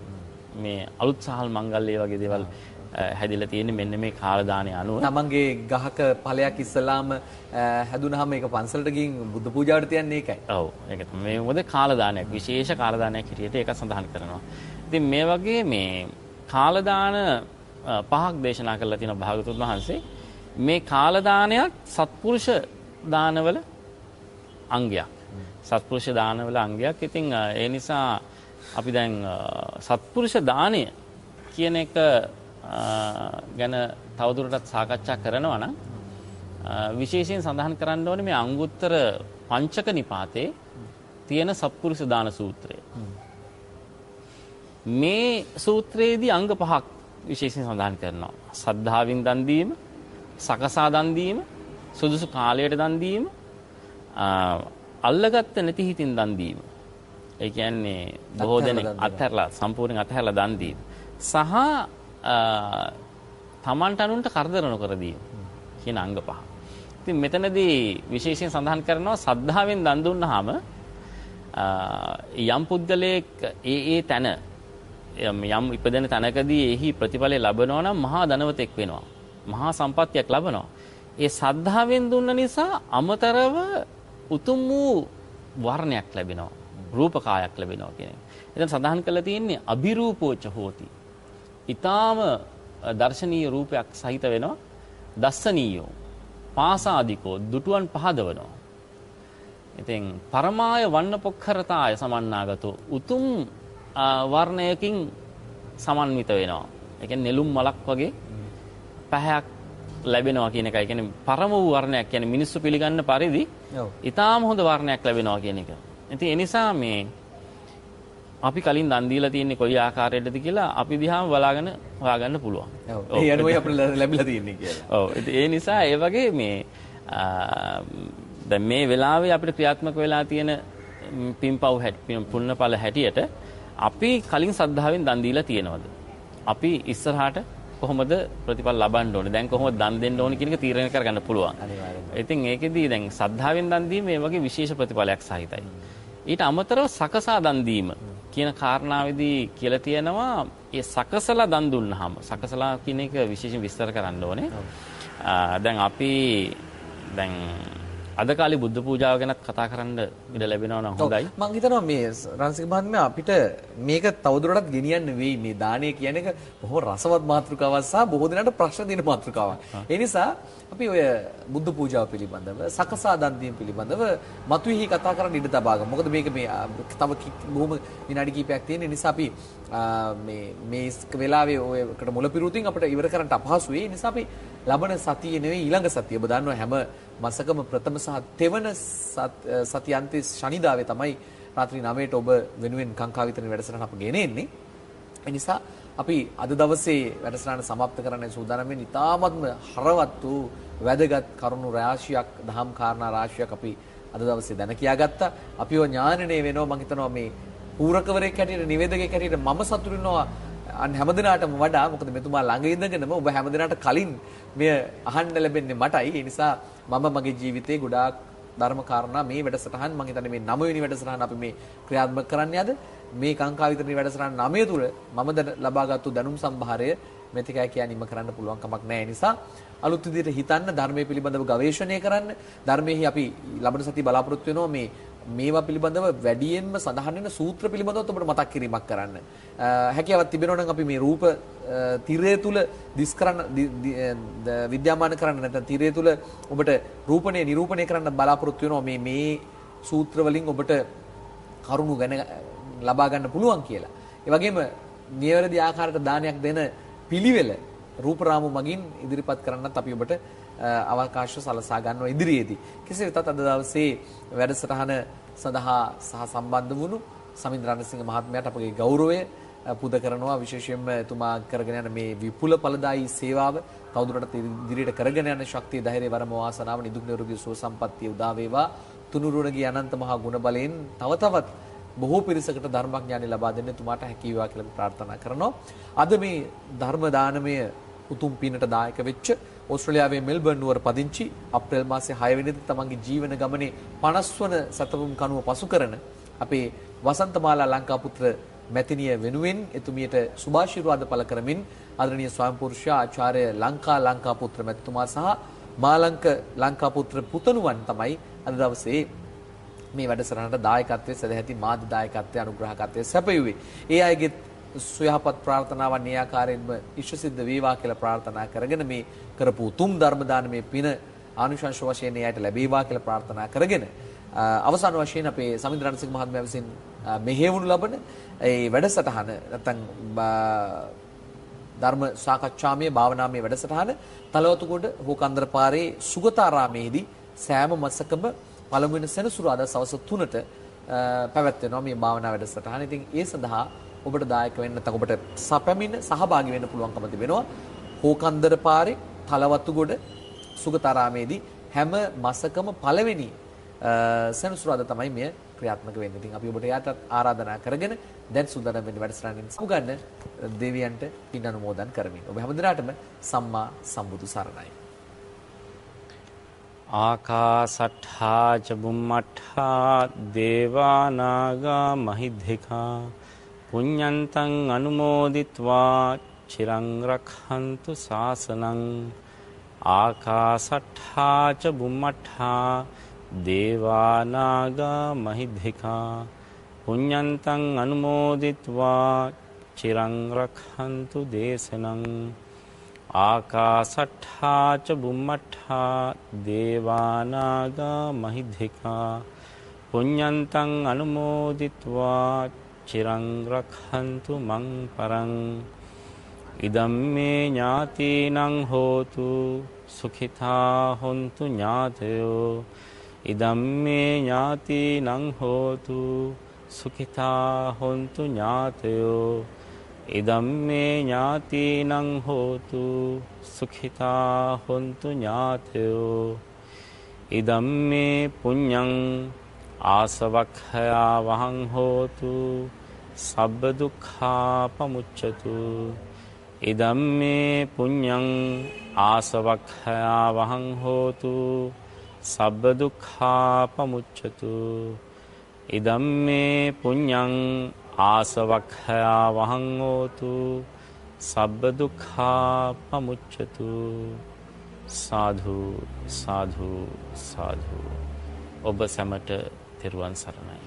මේ අලුත් සහල් මංගල්‍ය වගේ දේවල් හැදිලා තියෙන්නේ මෙන්න මේ කාල දාණය අනුව. තමන්ගේ ගහක ඵලයක් ඉස්සලාම හැදුනහම ඒක පන්සලට ගිහින් බුද්ධ පූජාවට තියන්නේ ඒකයි. ඔව්. ඒක මේ මොකද කාල දානයක් විශේෂ කාල දානයක් හැටියට ඒක සඳහන් කරනවා. ඉතින් මේ වගේ මේ කාල දාන පහක් දේශනා කරලා තියෙනවා භාගතුන් වහන්සේ. මේ කාල දානයත් සත්පුරුෂ දානවල අංගයක්. සත්පුරුෂ දානවල අංගයක්. ඉතින් ඒ නිසා අපි දැන් සත්පුරුෂ දානය කියන එක ගැන තවදුරටත් සාකච්ඡා කරනවා නම් විශේෂයෙන් සඳහන් කරන්න ඕනේ මේ අංගුත්තර පංචක නිපාතේ තියෙන සත්පුරුෂ දාන සූත්‍රය. මේ සූත්‍රයේදී අංග පහක් විශේෂයෙන් සඳහන් කරනවා. සද්ධාවෙන් දන් දීම, සකසා දන් දීම, සුදුසු කාලයට දන් දීම, අල්ලගත්ත නැති හිතින් දන් දීම. ඒ කියන්නේ බොහෝ දෙනෙක් අත්හැරලා සම්පූර්ණයෙන් අත්හැරලා දන් දීම. සහ තමන්ට අනුන්ට කරදර නොකර දීම කියන අංග පහ. ඉතින් මෙතනදී විශේෂයෙන් සඳහන් කරනවා සද්ධාවෙන් දන් දුන්නාම යම් පුද්ගලයෙක් ඒ ඒ තැන යම් ඉපදෙන තැනකදී එහි ප්‍රතිඵලය ලබනවා නම් මහා ධනවතෙක් වෙනවා. මහා සම්පත්තියක් ලබනවා. ඒ සද්ධාවෙන් දුන්න නිසා අමතරව උතුම් වූ වර්ණයක් ලැබෙනවා. රූපකායක් ලැබෙනවා කියන එක. එතන සඳහන් කරලා තියෙන්නේ අභිරූපෝච හෝති. ඊටාම දර්ශනීය රූපයක් සහිත වෙනවා. දස්සනීයෝ. පාසාදිකෝ දුටුවන් පහදවනවා. ඉතින් පරමාය වන්න පොක්කරතාය සමන්නාගතෝ උතුම් වර්ණයකින් සමන්විත වෙනවා. ඒ කියන්නේ නෙළුම් මලක් වගේ පැහැයක් ලැබෙනවා කියන එකයි. කියන්නේ පරම වූ වර්ණයක් කියන්නේ මිනිස්සු පිළිගන්න පරිදි ඊටාම හොඳ වර්ණයක් ලැබෙනවා කියන එක. ඉතින් ඒ නිසා මේ අපි කලින් දන් දීලා තියෙන්නේ කොයි ආකාරයකටද කියලා අපි දිහාම බලාගෙන හොයාගන්න පුළුවන්. ඔව්. ඒ අනුවයි අපිට ලැබිලා තියෙන්නේ කියලා. ඔව්. ඒ නිසා ඒ වගේ මේ දැන් මේ වෙලාවේ අපිට ක්‍රියාත්මක වෙලා තියෙන පින්පව් හැටි පුණ්‍යඵල හැටියට අපි කලින් සද්ධාවෙන් දන් දීලා තියෙනවද? අපි ඉස්සරහට කොහොමද ප්‍රතිඵල ලබන්න ඕනේ? දැන් කොහොමද දන් දෙන්න ඕනේ කියන එක තීරණය කරගන්න පුළුවන්. අනිවාර්යයෙන්ම. ඉතින් ඒකෙදී දැන් සද්ධාවෙන් දන් දීම මේ වගේ විශේෂ ප්‍රතිඵලයක් සහිතයි. ඊට අමතරව සකසා දන් දීම කියන කාරණාවේදී කියලා තියෙනවා ඒ සකසලා දන් දුන්නාම සකසලා කියන එක විශේෂයෙන් විස්තර කරන්න ඕනේ. දැන් අපි දැන් අද කාලේ බුද්ධ පූජාව ගැනත් කතා කරන්න ඉඩ ලැබෙනවා නම් හොඳයි. මම හිතනවා මේ රන්සික මහත්මයා අපිට මේක තවදුරටත් ගෙනියන්න වෙයි මේ දානය කියන එක බොහෝ රසවත් මාතෘකාවක් සහ බොහෝ දෙනාට ප්‍රශ්න දෙන මාතෘකාවක්. ඒ නිසා අපි ඔය බුද්ධ පූජාව පිළිබඳව සකසා දන් දීම පිළිබඳව මතුවෙහි කතා කරන්න ඉඩ තබා ගමු. මොකද මේක මේ තව බොහොම විනාඩි කිහිපයක් තියෙන නිසා අපි මේ මේ වෙලාවේ ඔයකට මුල පිරුතින් අපිට ඉවර කරන්න අපහසුයි. ඒ නිසා අපි ලබන සතියේ නෙවෙයි ඊළඟ සතිය. ඔබ දන්නවා හැම මසකම ප්‍රථම සහ තෙවන සතියන්තයේ ශනිදාවේ තමයි රාත්‍රී 9ට ඔබ වෙනුවෙන් කාංකා විතරන වැඩසටහන අප ගෙනෙන්නේ. ඒ නිසා අපි අද දවසේ වැඩසටහන સમાપ્ત කරන්න සූදානම් වෙන්නේ ඉතාමත්ම හරවත් වූ වැදගත් කරුණු රාශියක් දහම් කාරණා රාශියක් අපි අද දවසේ දැන කියාගත්තා. අපිව ඥානනේ වෙනවා මම හිතනවා මේ පූරකවරයෙක් හැටියට නිවේදකයෙක් හැටියට මම සතුටු වෙනවා අන් හැමදිනාටම වඩා මොකද මෙතුමා ළඟ ඉඳගෙනම ඔබ හැමදිනාට කලින් මෙය අහන්න ලැබෙන්නේ මටයි. ඒ නිසා මම මගේ ජීවිතේ ගොඩාක් ධර්ම කාරණා මේ වැඩසටහන් මම හිතන්නේ මේ 9 වෙනි වැඩසටහන අපි මේ ක්‍රියාත්මක කරන්නේ අද මේ කාංකා විතරේ වැඩසටහන 9 තුල මම ලබාගත්තු දැනුම් සම්භාරය මෙතිකයි කියන්නේ ඉම කරන්න පුළුවන් කමක් නැහැ. නිසා අලුත් විදිහට හිතන්න ධර්මයේ පිළිබඳව ගවේෂණය කරන්න ධර්මයේ අපි ලබන සතිය බලාපොරොත්තු වෙනවා මේ මේවා පිළිබඳව වැඩියෙන්ම සඳහන් වෙන සූත්‍ර පිළිබඳව ඔබට මතක් කිරීමක් කරන්න. හැකියාවක් තිබෙනවා නම් අපි මේ රූප තිරය තුල දිස් කරන්න විද්‍යාමාන කරන්න නැත්නම් තිරය තුල ඔබට රූපණය නිරූපණය කරන්න බලාපොරොත්තු වෙනවා මේ මේ සූත්‍ර වලින් ඔබට කරුණු ගැන ලබා ගන්න පුළුවන් කියලා. ඒ වගේම නියවැරදි ආකාරයට දානයක් දෙන පිළිවෙල රූපරාමු මගින් ඉදිරිපත් කරන්නත් අපි ඔබට අවකාශ සලසා ගන්නවා ඉදිරියේදී. කෙසේ වෙතත් අද දවසේ වැඩසටහන සඳහා සහ සම්බන්ධ වුණු සමින්ද්‍ර රණසිංහ මහත්මයාට අපගේ ගෞරවය පුද කරනවා විශේෂයෙන්ම එතුමා කරගෙන යන මේ විපුල ඵලදායී සේවාව තවදුරටත් ඉදිරියට කරගෙන යන ශක්තිය ධෛර්යය වරම වාසනාව නිදුක් නිරෝගී සුව සම්පන්නිය උදා වේවා තුනුරුණගේ අනන්ත මහා ගුණ බලයෙන් තව තවත් බොහෝ පිරිසකට ධර්මඥානය ලබා දෙන්න තුමාට හැකි වේවා කියලා ප්‍රාර්ථනා කරනවා. අද මේ ධර්ම දානමය උතුම් පිනට දායක වෙච්ච ඕස්ට්‍රේලියාවේ මෙල්බර්න් නුවර පදිංචි අප්‍රේල් මාසේ 6 වෙනිදා තමන්ගේ ජීවන ගමනේ 50 වන සතපුම් කනුව පසු කරන අපේ වසන්තමාලා ලංකාපුත්‍ර මැතිනිය වෙනුවෙන් එතුමියට සුභාශිර්වාද පළ කරමින් ආදරණීය ස්වාමි පුරුෂයා ආචාර්ය ලංකා ලංකාපුත්‍ර මැතිතුමා සහ මාලංක ලංකාපුත්‍ර පුතණුවන් තමයි අද දවසේ මේ වැඩසටහනට දායකත්වයේ සදැහැති මාධ්‍ය දායකත්වයේ අනුග්‍රහකත්වයේ සැපයුවේ. ඒ අයගේ සුවහපත් ප්‍රාර්ථනාවන් මේ ආකාරයෙන්ම ඉෂ්ට වේවා කියලා ප්‍රාර්ථනා කරගෙන මේ කරපු උතුම් ධර්ම දානමේ පින ආනුශංස වශයෙන් එයාට ලැබේවා කියලා ප්‍රාර්ථනා කරගෙන අවසාන වශයෙන් අපේ සමින්ද්‍ර රණසිංහ මහත්මයා විසින් මෙහෙවුණු ලබන ඒ වැඩසටහන නැත්නම් ධර්ම සාකච්ඡාමය භාවනාමය වැඩසටහන තලවතුගොඩ හෝකන්දර පාරේ සුගතාරාමේදී සෑම මාසකම පළමුවෙනි සෙනසුරාදා සවස් 3ට පැවැත්වෙනවා මේ භාවනා වැඩසටහන. ඉතින් ඒ සඳහා ඔබට දායක වෙන්න නැත්නම් ඔබට සපැමිණ සහභාගී වෙන්න පුළුවන්කම තිබෙනවා. හෝකන්දර පාරේ තලවතුගොඩ සුගතාරාමේදී හැම මාසකම පළවෙනි සෙනසුරාදා තමයි මෙය ක්‍රියාත්මක වෙන්නේ. ඉතින් අපි ඔබට යාටත් ආරාධනා කරගෙන දැන් සුන්දරම් වෙන්න වැඩසටහනින් සමුගන්න දෙවියන්ට පින් අනුමෝදන් කරමින්. ඔබ හැමදෙනාටම සම්මා සම්බුදු සරණයි. ආකාසට්ඨා ච බුම්මට්ඨා දේවා නාග මහිද්దికා පුඤ්ඤන්තං අනුමෝදිත්වා චිරං රක්ඛන්තු සාසනං ආකාසට්ඨා ච බුම්මට්ඨා දේවානාග මහිද්దికා පුඤ්ඤන්තං අනුමෝදිත්වා චිරං රක්ඛන්තු දේශනං ආකාසට්ඨා ච බුම්මට්ඨා දේවානාග මහිද්దికා පුඤ්ඤන්තං අනුමෝදිත්වා චිරං රක්ඛන්තු මං පරං ඉදම්මේ ඥාතිනං හෝතු සුඛිතා හොන්තු ඥාතයෝ ඉදම්මේ ඥාතිනං හෝතු සුඛිතා හොන්තු ඥාතයෝ ඉදම්මේ ඥාතිනං හෝතු සුඛිතා හොන්තු ඥාතයෝ ඉදම්මේ පුඤ්ඤං ආසවක්ඛයා වහං හෝතු සබ්බ දුක්ඛා පමුච්ඡතු ඉදම්මේ පුඤ්ඤං ආසවක්ඛයා වහං හෝතු. සබ්බ දුක්ඛා පමුච්ඡතු ඉදම්මේ පුඤ්ඤං ආසවක්ඛයා වහං හෝතු. සබ්බ දුක්ඛා පමුච්ඡතු සාධු සාධු සාධු. ඔබ සැමට තෙරුවන් සරණයි.